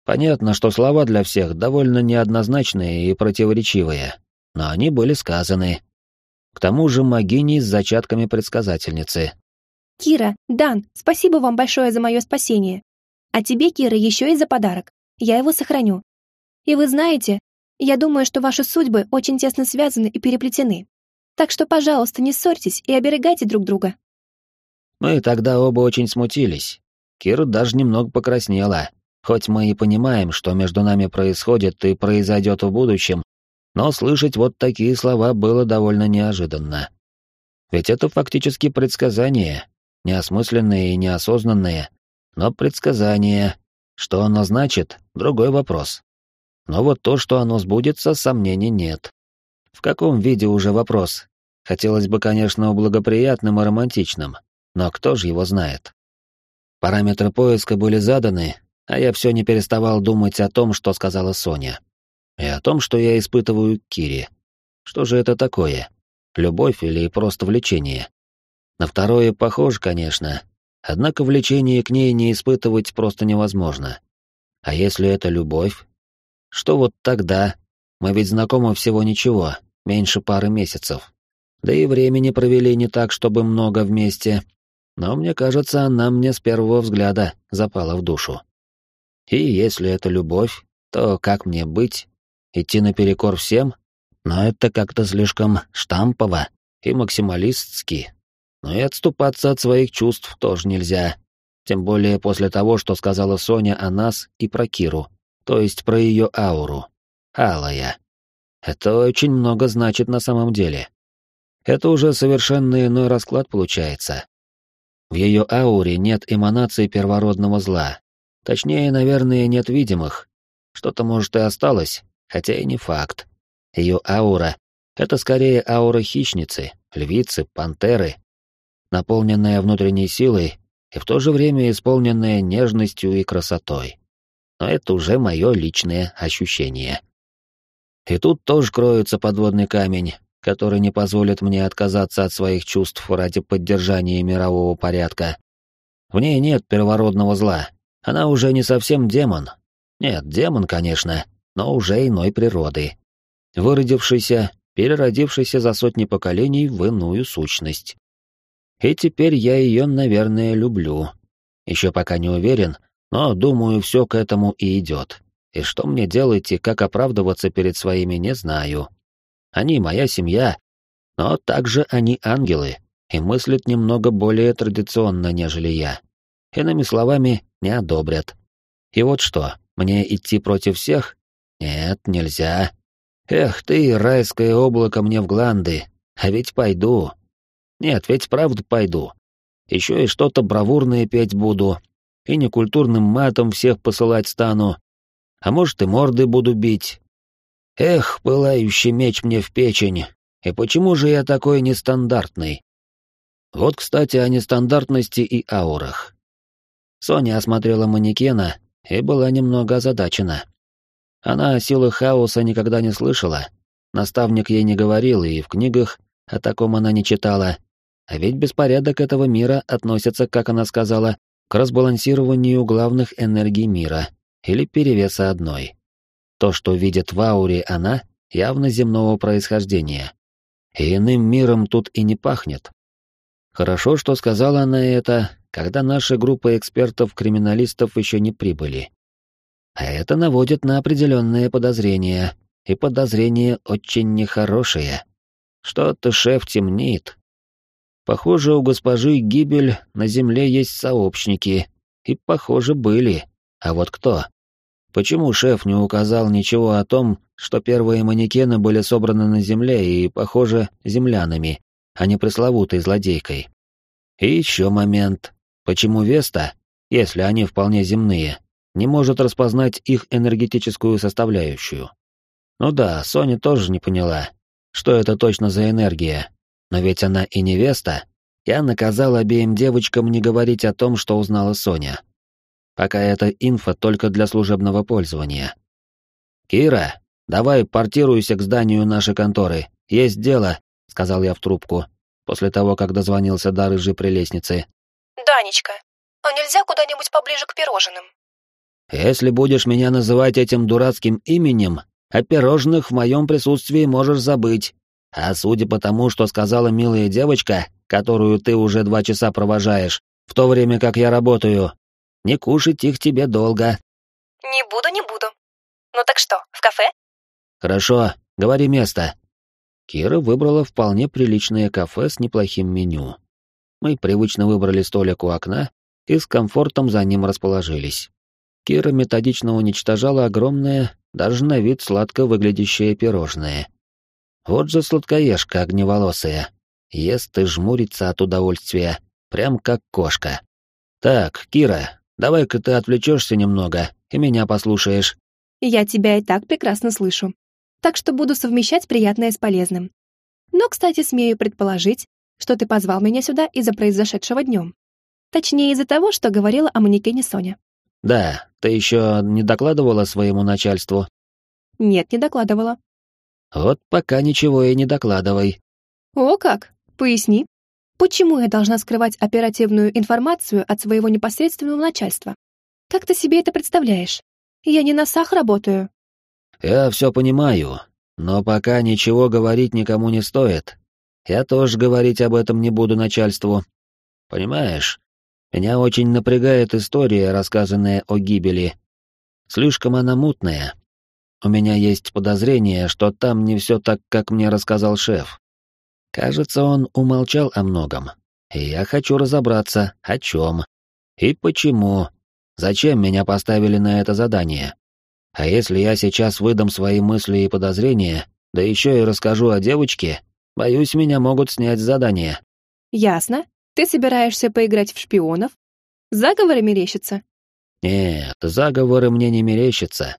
Понятно, что слова для всех довольно неоднозначные и противоречивые, но они были сказаны. К тому же магини с зачатками предсказательницы. «Кира, Дан, спасибо вам большое за мое спасение. А тебе, Кира, еще и за подарок. Я его сохраню. И вы знаете, я думаю, что ваши судьбы очень тесно связаны и переплетены. Так что, пожалуйста, не ссорьтесь и оберегайте друг друга». Мы тогда оба очень смутились. Кира даже немного покраснела. Хоть мы и понимаем, что между нами происходит и произойдет в будущем, но слышать вот такие слова было довольно неожиданно. Ведь это фактически предсказания, неосмысленные и неосознанные, но предсказания. Что оно значит — другой вопрос. Но вот то, что оно сбудется, сомнений нет. В каком виде уже вопрос? Хотелось бы, конечно, благоприятным и романтичным, но кто же его знает? Параметры поиска были заданы, а я все не переставал думать о том, что сказала Соня. И о том, что я испытываю к Кире. Что же это такое? Любовь или просто влечение? На второе похоже, конечно, однако влечение к ней не испытывать просто невозможно. А если это любовь? Что вот тогда? Мы ведь знакомы всего ничего, меньше пары месяцев. Да и времени провели не так, чтобы много вместе. Но мне кажется, она мне с первого взгляда запала в душу. И если это любовь, то как мне быть? Идти наперекор всем? Но это как-то слишком штампово и максималистски. Но и отступаться от своих чувств тоже нельзя. Тем более после того, что сказала Соня о нас и про Киру, то есть про ее ауру. Алая. Это очень много значит на самом деле. Это уже совершенно иной расклад получается. В ее ауре нет эманаций первородного зла. Точнее, наверное, нет видимых. Что-то, может, и осталось, хотя и не факт. Ее аура — это скорее аура хищницы, львицы, пантеры, наполненная внутренней силой и в то же время исполненная нежностью и красотой. Но это уже мое личное ощущение. И тут тоже кроется подводный камень, который не позволит мне отказаться от своих чувств ради поддержания мирового порядка. В ней нет первородного зла. Она уже не совсем демон. Нет, демон, конечно, но уже иной природы. Выродившийся, переродившийся за сотни поколений в иную сущность. И теперь я ее, наверное, люблю. Еще пока не уверен, но, думаю, все к этому и идет. И что мне делать и как оправдываться перед своими, не знаю. Они моя семья, но также они ангелы и мыслят немного более традиционно, нежели я. Иными словами, не одобрят. И вот что, мне идти против всех? Нет, нельзя. Эх ты, райское облако мне в гланды, а ведь пойду. Нет, ведь правда пойду. Еще и что-то бравурное петь буду, и некультурным матом всех посылать стану. А может, и морды буду бить, Эх, пылающий меч мне в печень, и почему же я такой нестандартный? Вот, кстати, о нестандартности и аурах. Соня осмотрела манекена и была немного озадачена. Она о силах хаоса никогда не слышала, наставник ей не говорил, и в книгах о таком она не читала. А ведь беспорядок этого мира относится, как она сказала, к разбалансированию главных энергий мира или перевеса одной. То, что видит в ауре она, явно земного происхождения. И иным миром тут и не пахнет. Хорошо, что сказала она это, когда наша группа экспертов-криминалистов еще не прибыли. А это наводит на определенные подозрения, и подозрения очень нехорошие. Что-то шеф темнеет. Похоже, у госпожи Гибель на земле есть сообщники, и, похоже, были. А вот кто? Почему шеф не указал ничего о том, что первые манекены были собраны на земле и, похоже, землянами, а не пресловутой злодейкой? И еще момент. Почему Веста, если они вполне земные, не может распознать их энергетическую составляющую? Ну да, Соня тоже не поняла, что это точно за энергия. Но ведь она и невеста. Я наказал обеим девочкам не говорить о том, что узнала Соня. Пока это инфа только для служебного пользования. «Кира, давай портируйся к зданию нашей конторы. Есть дело», — сказал я в трубку, после того, как дозвонился до рыжей прелестницы. «Данечка, а нельзя куда-нибудь поближе к пирожным?» «Если будешь меня называть этим дурацким именем, о пирожных в моем присутствии можешь забыть. А судя по тому, что сказала милая девочка, которую ты уже два часа провожаешь, в то время как я работаю, не кушать их тебе долго. Не буду, не буду. Ну так что, в кафе? Хорошо, говори место. Кира выбрала вполне приличное кафе с неплохим меню. Мы привычно выбрали столик у окна и с комфортом за ним расположились. Кира методично уничтожала огромное, даже на вид сладко выглядящее пирожное. Вот же сладкоежка огневолосая. Ест и жмурится от удовольствия, прям как кошка. Так, Кира, Давай-ка ты отвлечешься немного и меня послушаешь. Я тебя и так прекрасно слышу. Так что буду совмещать приятное с полезным. Но, кстати, смею предположить, что ты позвал меня сюда из-за произошедшего днем. Точнее, из-за того, что говорила о манекене Соня. Да, ты еще не докладывала своему начальству? Нет, не докладывала. Вот пока ничего и не докладывай. О как? Поясни. Почему я должна скрывать оперативную информацию от своего непосредственного начальства? Как ты себе это представляешь? Я не на сах работаю. Я все понимаю, но пока ничего говорить никому не стоит. Я тоже говорить об этом не буду начальству. Понимаешь, меня очень напрягает история, рассказанная о гибели. Слишком она мутная. У меня есть подозрение, что там не все так, как мне рассказал шеф. Кажется, он умолчал о многом. И я хочу разобраться, о чем. И почему. Зачем меня поставили на это задание? А если я сейчас выдам свои мысли и подозрения, да еще и расскажу о девочке, боюсь, меня могут снять с задания. Ясно. Ты собираешься поиграть в шпионов? Заговоры мерещатся? Нет, заговоры мне не мерещатся.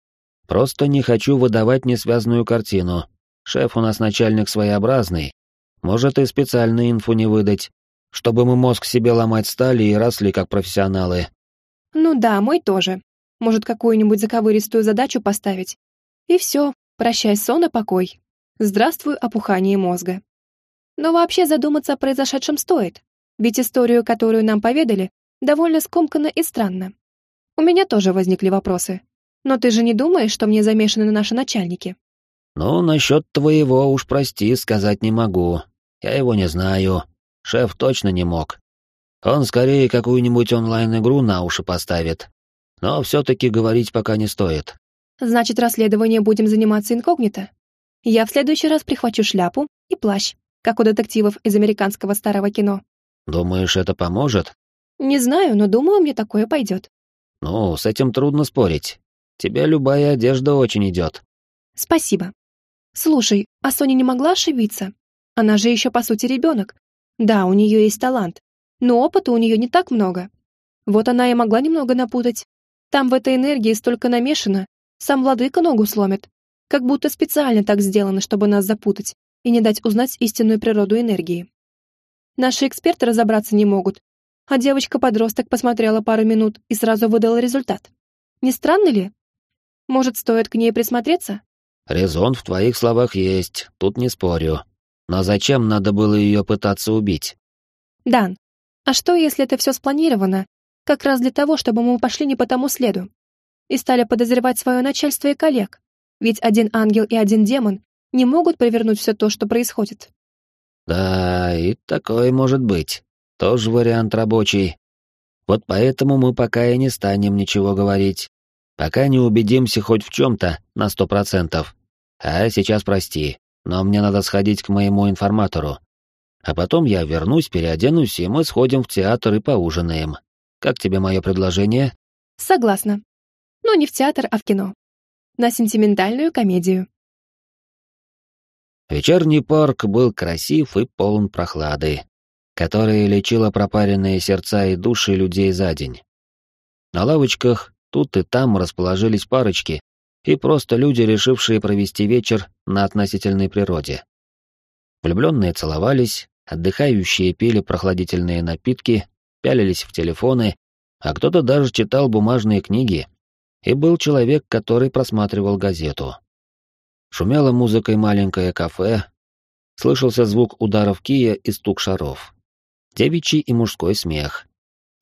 Просто не хочу выдавать несвязную картину. Шеф у нас начальник своеобразный. Может и специальную инфу не выдать, чтобы мы мозг себе ломать стали и росли как профессионалы. Ну да, мой тоже. Может, какую-нибудь заковыристую задачу поставить. И все, прощай сон и покой. Здравствуй, опухание мозга. Но вообще задуматься о произошедшем стоит, ведь историю, которую нам поведали, довольно скомканно и странно. У меня тоже возникли вопросы. Но ты же не думаешь, что мне замешаны наши начальники? Ну, насчет твоего уж прости, сказать не могу. Я его не знаю. Шеф точно не мог. Он скорее какую-нибудь онлайн-игру на уши поставит. Но все-таки говорить пока не стоит. Значит, расследование будем заниматься инкогнито. Я в следующий раз прихвачу шляпу и плащ, как у детективов из американского старого кино. Думаешь, это поможет? Не знаю, но думаю, мне такое пойдет. Ну, с этим трудно спорить. Тебе любая одежда очень идет. Спасибо. Слушай, а Соня не могла ошибиться? Она же еще по сути ребенок. Да, у нее есть талант, но опыта у нее не так много. Вот она и могла немного напутать. Там в этой энергии столько намешано, сам владыка ногу сломит. Как будто специально так сделано, чтобы нас запутать и не дать узнать истинную природу энергии. Наши эксперты разобраться не могут, а девочка-подросток посмотрела пару минут и сразу выдала результат. Не странно ли? Может, стоит к ней присмотреться? Резон в твоих словах есть, тут не спорю. Но зачем надо было ее пытаться убить? Дан, а что, если это все спланировано, как раз для того, чтобы мы пошли не по тому следу и стали подозревать свое начальство и коллег? Ведь один ангел и один демон не могут провернуть все то, что происходит. Да, и такое может быть. Тоже вариант рабочий. Вот поэтому мы пока и не станем ничего говорить. Пока не убедимся хоть в чем-то на сто процентов. А сейчас прости, но мне надо сходить к моему информатору. А потом я вернусь, переоденусь, и мы сходим в театр и поужинаем. Как тебе мое предложение? Согласна. Но не в театр, а в кино. На сентиментальную комедию. Вечерний парк был красив и полон прохлады, которая лечила пропаренные сердца и души людей за день. На лавочках тут и там расположились парочки и просто люди, решившие провести вечер на относительной природе. Влюбленные целовались, отдыхающие пили прохладительные напитки, пялились в телефоны, а кто-то даже читал бумажные книги, и был человек, который просматривал газету. Шумела музыкой маленькое кафе, слышался звук ударов кия и стук шаров. Девичий и мужской смех.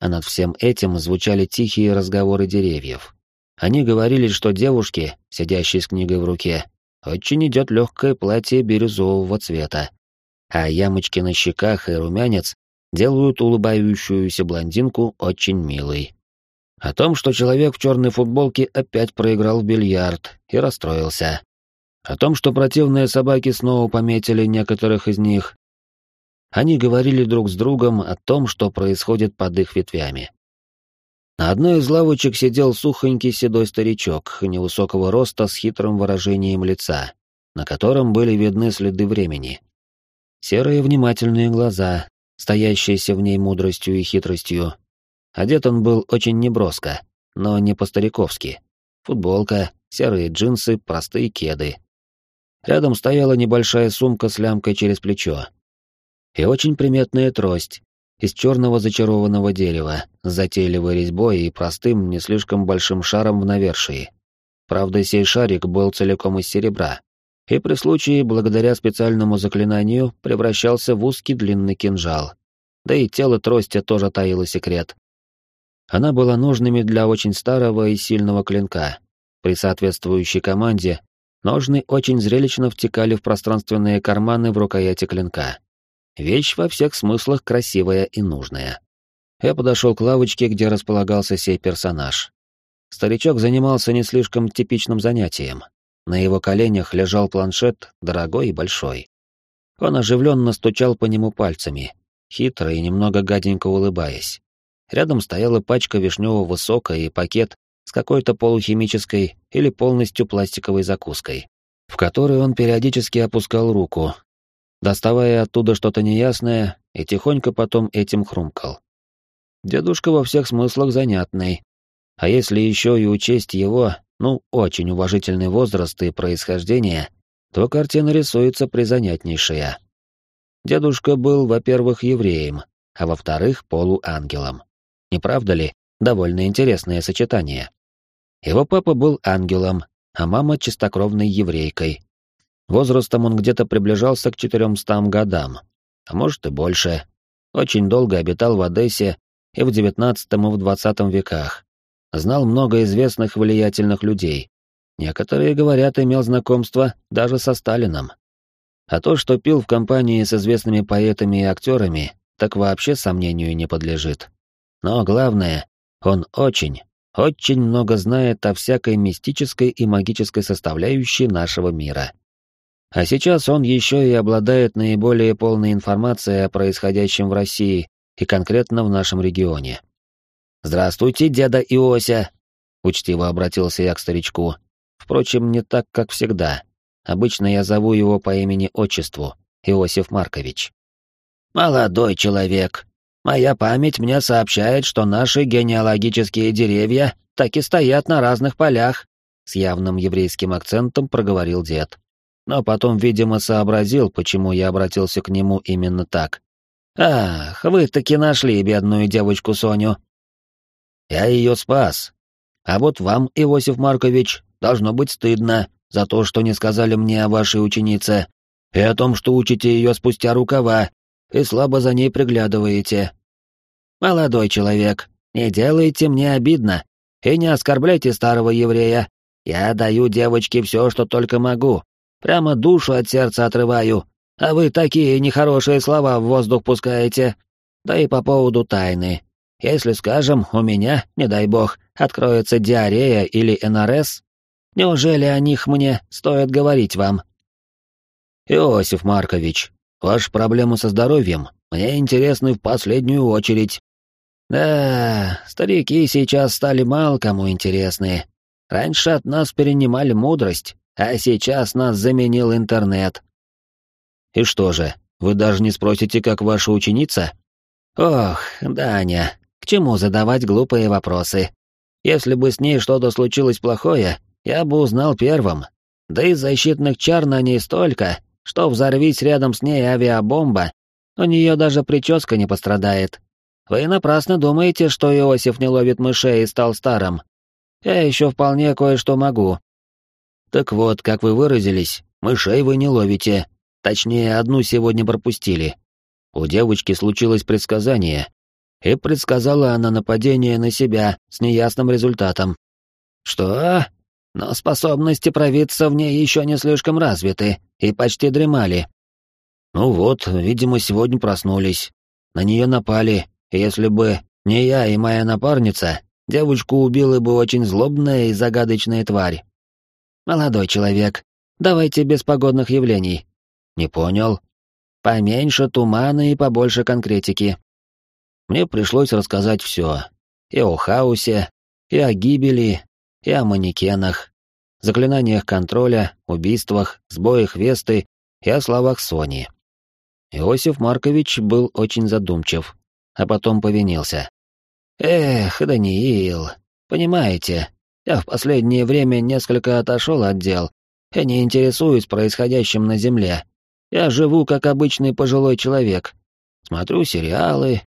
А над всем этим звучали тихие разговоры деревьев. Они говорили, что девушке, сидящей с книгой в руке, очень идет легкое платье бирюзового цвета, а ямочки на щеках и румянец делают улыбающуюся блондинку очень милой. О том, что человек в черной футболке опять проиграл в бильярд и расстроился. О том, что противные собаки снова пометили некоторых из них. Они говорили друг с другом о том, что происходит под их ветвями. На одной из лавочек сидел сухонький седой старичок невысокого роста с хитрым выражением лица, на котором были видны следы времени. Серые внимательные глаза, стоящиеся в ней мудростью и хитростью. Одет он был очень неброско, но не по-стариковски. Футболка, серые джинсы, простые кеды. Рядом стояла небольшая сумка с лямкой через плечо. И очень приметная трость, из черного зачарованного дерева с затейливой резьбой и простым, не слишком большим шаром в навершии. Правда, сей шарик был целиком из серебра, и при случае, благодаря специальному заклинанию, превращался в узкий длинный кинжал. Да и тело трости тоже таило секрет. Она была нужными для очень старого и сильного клинка. При соответствующей команде ножны очень зрелищно втекали в пространственные карманы в рукояти клинка. Вещь во всех смыслах красивая и нужная. Я подошел к лавочке, где располагался сей персонаж. Старичок занимался не слишком типичным занятием. На его коленях лежал планшет, дорогой и большой. Он оживленно стучал по нему пальцами, хитро и немного гаденько улыбаясь. Рядом стояла пачка вишневого сока и пакет с какой-то полухимической или полностью пластиковой закуской, в которую он периодически опускал руку, доставая оттуда что-то неясное и тихонько потом этим хрумкал. Дедушка во всех смыслах занятный. А если еще и учесть его, ну, очень уважительный возраст и происхождение, то картина рисуется призанятнейшая. Дедушка был, во-первых, евреем, а во-вторых, полуангелом. Не правда ли? Довольно интересное сочетание. Его папа был ангелом, а мама чистокровной еврейкой, Возрастом он где-то приближался к 400 годам, а может и больше. Очень долго обитал в Одессе и в XIX и в XX веках. Знал много известных влиятельных людей. Некоторые, говорят, имел знакомство даже со Сталином. А то, что пил в компании с известными поэтами и актерами, так вообще сомнению не подлежит. Но главное, он очень, очень много знает о всякой мистической и магической составляющей нашего мира. А сейчас он еще и обладает наиболее полной информацией о происходящем в России и конкретно в нашем регионе. «Здравствуйте, деда Иося!» — учтиво обратился я к старичку. Впрочем, не так, как всегда. Обычно я зову его по имени-отчеству — Иосиф Маркович. «Молодой человек, моя память мне сообщает, что наши генеалогические деревья так и стоят на разных полях», — с явным еврейским акцентом проговорил дед но потом, видимо, сообразил, почему я обратился к нему именно так. «Ах, вы таки нашли бедную девочку Соню!» «Я ее спас. А вот вам, Иосиф Маркович, должно быть стыдно за то, что не сказали мне о вашей ученице, и о том, что учите ее спустя рукава, и слабо за ней приглядываете. Молодой человек, не делайте мне обидно, и не оскорбляйте старого еврея. Я даю девочке все, что только могу, Прямо душу от сердца отрываю, а вы такие нехорошие слова в воздух пускаете. Да и по поводу тайны. Если, скажем, у меня, не дай бог, откроется диарея или НРС, неужели о них мне стоит говорить вам? Иосиф Маркович, ваши проблемы со здоровьем мне интересны в последнюю очередь. Да, старики сейчас стали мало кому интересны. Раньше от нас перенимали мудрость, а сейчас нас заменил интернет. И что же, вы даже не спросите, как ваша ученица? Ох, Даня, к чему задавать глупые вопросы? Если бы с ней что-то случилось плохое, я бы узнал первым. Да и защитных чар на ней столько, что взорвись рядом с ней авиабомба, у нее даже прическа не пострадает. Вы напрасно думаете, что Иосиф не ловит мышей и стал старым. Я еще вполне кое-что могу, так вот, как вы выразились, мышей вы не ловите. Точнее, одну сегодня пропустили. У девочки случилось предсказание, и предсказала она нападение на себя с неясным результатом. Что? Но способности провидца в ней еще не слишком развиты и почти дремали. Ну вот, видимо, сегодня проснулись. На нее напали, если бы не я и моя напарница, девочку убила бы очень злобная и загадочная тварь. «Молодой человек, давайте без погодных явлений». «Не понял». «Поменьше тумана и побольше конкретики». Мне пришлось рассказать все. И о хаосе, и о гибели, и о манекенах, заклинаниях контроля, убийствах, сбоях Весты и о словах Сони. Иосиф Маркович был очень задумчив, а потом повинился. «Эх, Даниил, понимаете, я в последнее время несколько отошел от дел и не интересуюсь происходящим на Земле. Я живу как обычный пожилой человек. Смотрю сериалы,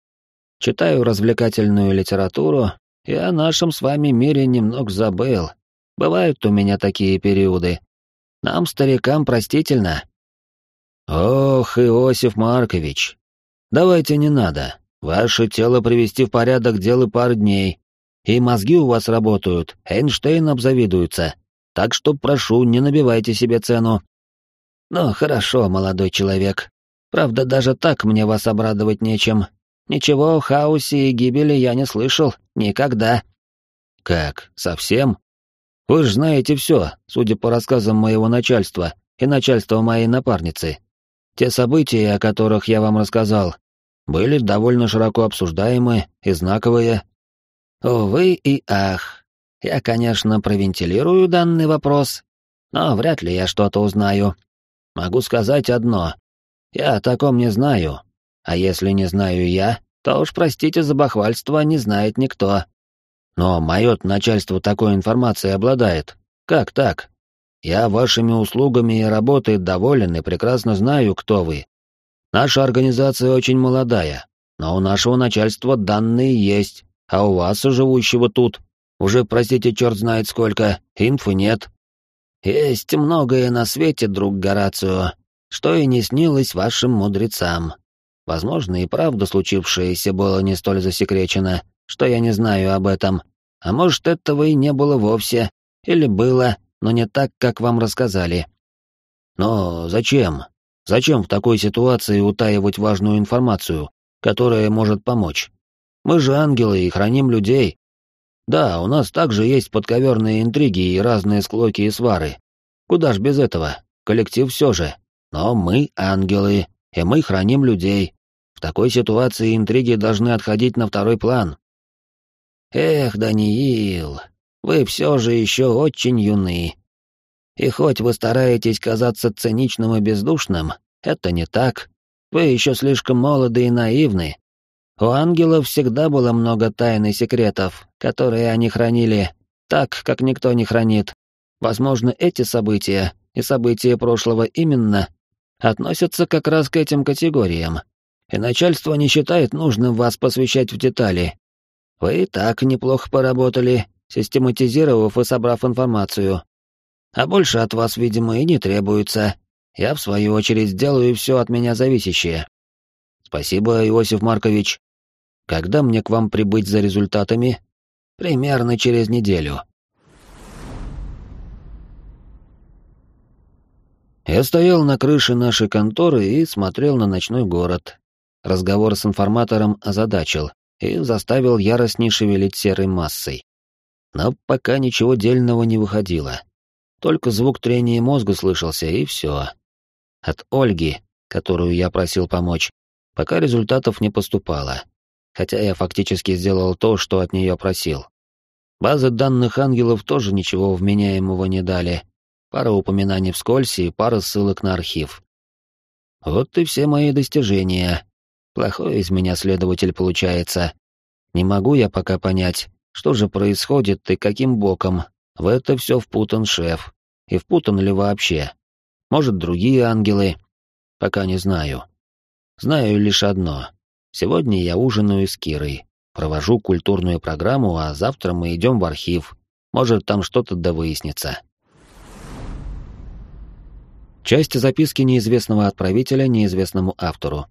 читаю развлекательную литературу и о нашем с вами мире немного забыл. Бывают у меня такие периоды. Нам, старикам, простительно. Ох, Иосиф Маркович, давайте не надо. Ваше тело привести в порядок дело пары дней. И мозги у вас работают, Эйнштейн обзавидуется. Так что прошу, не набивайте себе цену. Ну, хорошо, молодой человек. Правда, даже так мне вас обрадовать нечем. Ничего о хаосе и гибели я не слышал. Никогда. Как, совсем? Вы же знаете все, судя по рассказам моего начальства и начальства моей напарницы. Те события, о которых я вам рассказал, были довольно широко обсуждаемы и знаковые. Увы и ах. Я, конечно, провентилирую данный вопрос, но вряд ли я что-то узнаю. Могу сказать одно. Я о таком не знаю. А если не знаю я, то уж простите за бахвальство, не знает никто. Но мое начальство такой информацией обладает. Как так? Я вашими услугами и работой доволен и прекрасно знаю, кто вы. Наша организация очень молодая, но у нашего начальства данные есть, а у вас, живущего тут, уже, простите, черт знает сколько, инфы нет. Есть многое на свете, друг Горацио, что и не снилось вашим мудрецам. Возможно, и правда случившееся было не столь засекречено, что я не знаю об этом. А может, этого и не было вовсе, или было, но не так, как вам рассказали. Но зачем? Зачем в такой ситуации утаивать важную информацию, которая может помочь? Мы же ангелы и храним людей, да, у нас также есть подковерные интриги и разные склоки и свары. Куда ж без этого? Коллектив все же. Но мы ангелы, и мы храним людей. В такой ситуации интриги должны отходить на второй план. Эх, Даниил, вы все же еще очень юны. И хоть вы стараетесь казаться циничным и бездушным, это не так. Вы еще слишком молоды и наивны, у ангелов всегда было много тайн и секретов, которые они хранили, так, как никто не хранит. Возможно, эти события и события прошлого именно относятся как раз к этим категориям. И начальство не считает нужным вас посвящать в детали. Вы и так неплохо поработали, систематизировав и собрав информацию. А больше от вас, видимо, и не требуется. Я, в свою очередь, сделаю все от меня зависящее. Спасибо, Иосиф Маркович. Когда мне к вам прибыть за результатами? Примерно через неделю. Я стоял на крыше нашей конторы и смотрел на ночной город. Разговор с информатором озадачил и заставил яростней шевелить серой массой. Но пока ничего дельного не выходило. Только звук трения мозга слышался, и все. От Ольги, которую я просил помочь, пока результатов не поступало хотя я фактически сделал то, что от нее просил. Базы данных ангелов тоже ничего вменяемого не дали. Пара упоминаний вскользь и пара ссылок на архив. Вот и все мои достижения. Плохой из меня следователь получается. Не могу я пока понять, что же происходит и каким боком. В это все впутан шеф. И впутан ли вообще? Может, другие ангелы? Пока не знаю. Знаю лишь одно. Сегодня я ужинаю с Кирой, провожу культурную программу, а завтра мы идем в архив. Может, там что-то да выяснится. Часть записки неизвестного отправителя неизвестному автору.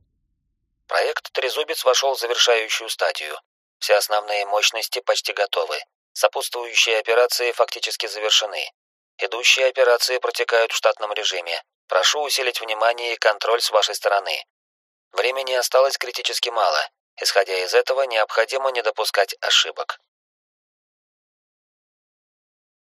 Проект «Трезубец» вошел в завершающую стадию. Все основные мощности почти готовы. Сопутствующие операции фактически завершены. Идущие операции протекают в штатном режиме. Прошу усилить внимание и контроль с вашей стороны. Времени осталось критически мало. Исходя из этого, необходимо не допускать ошибок.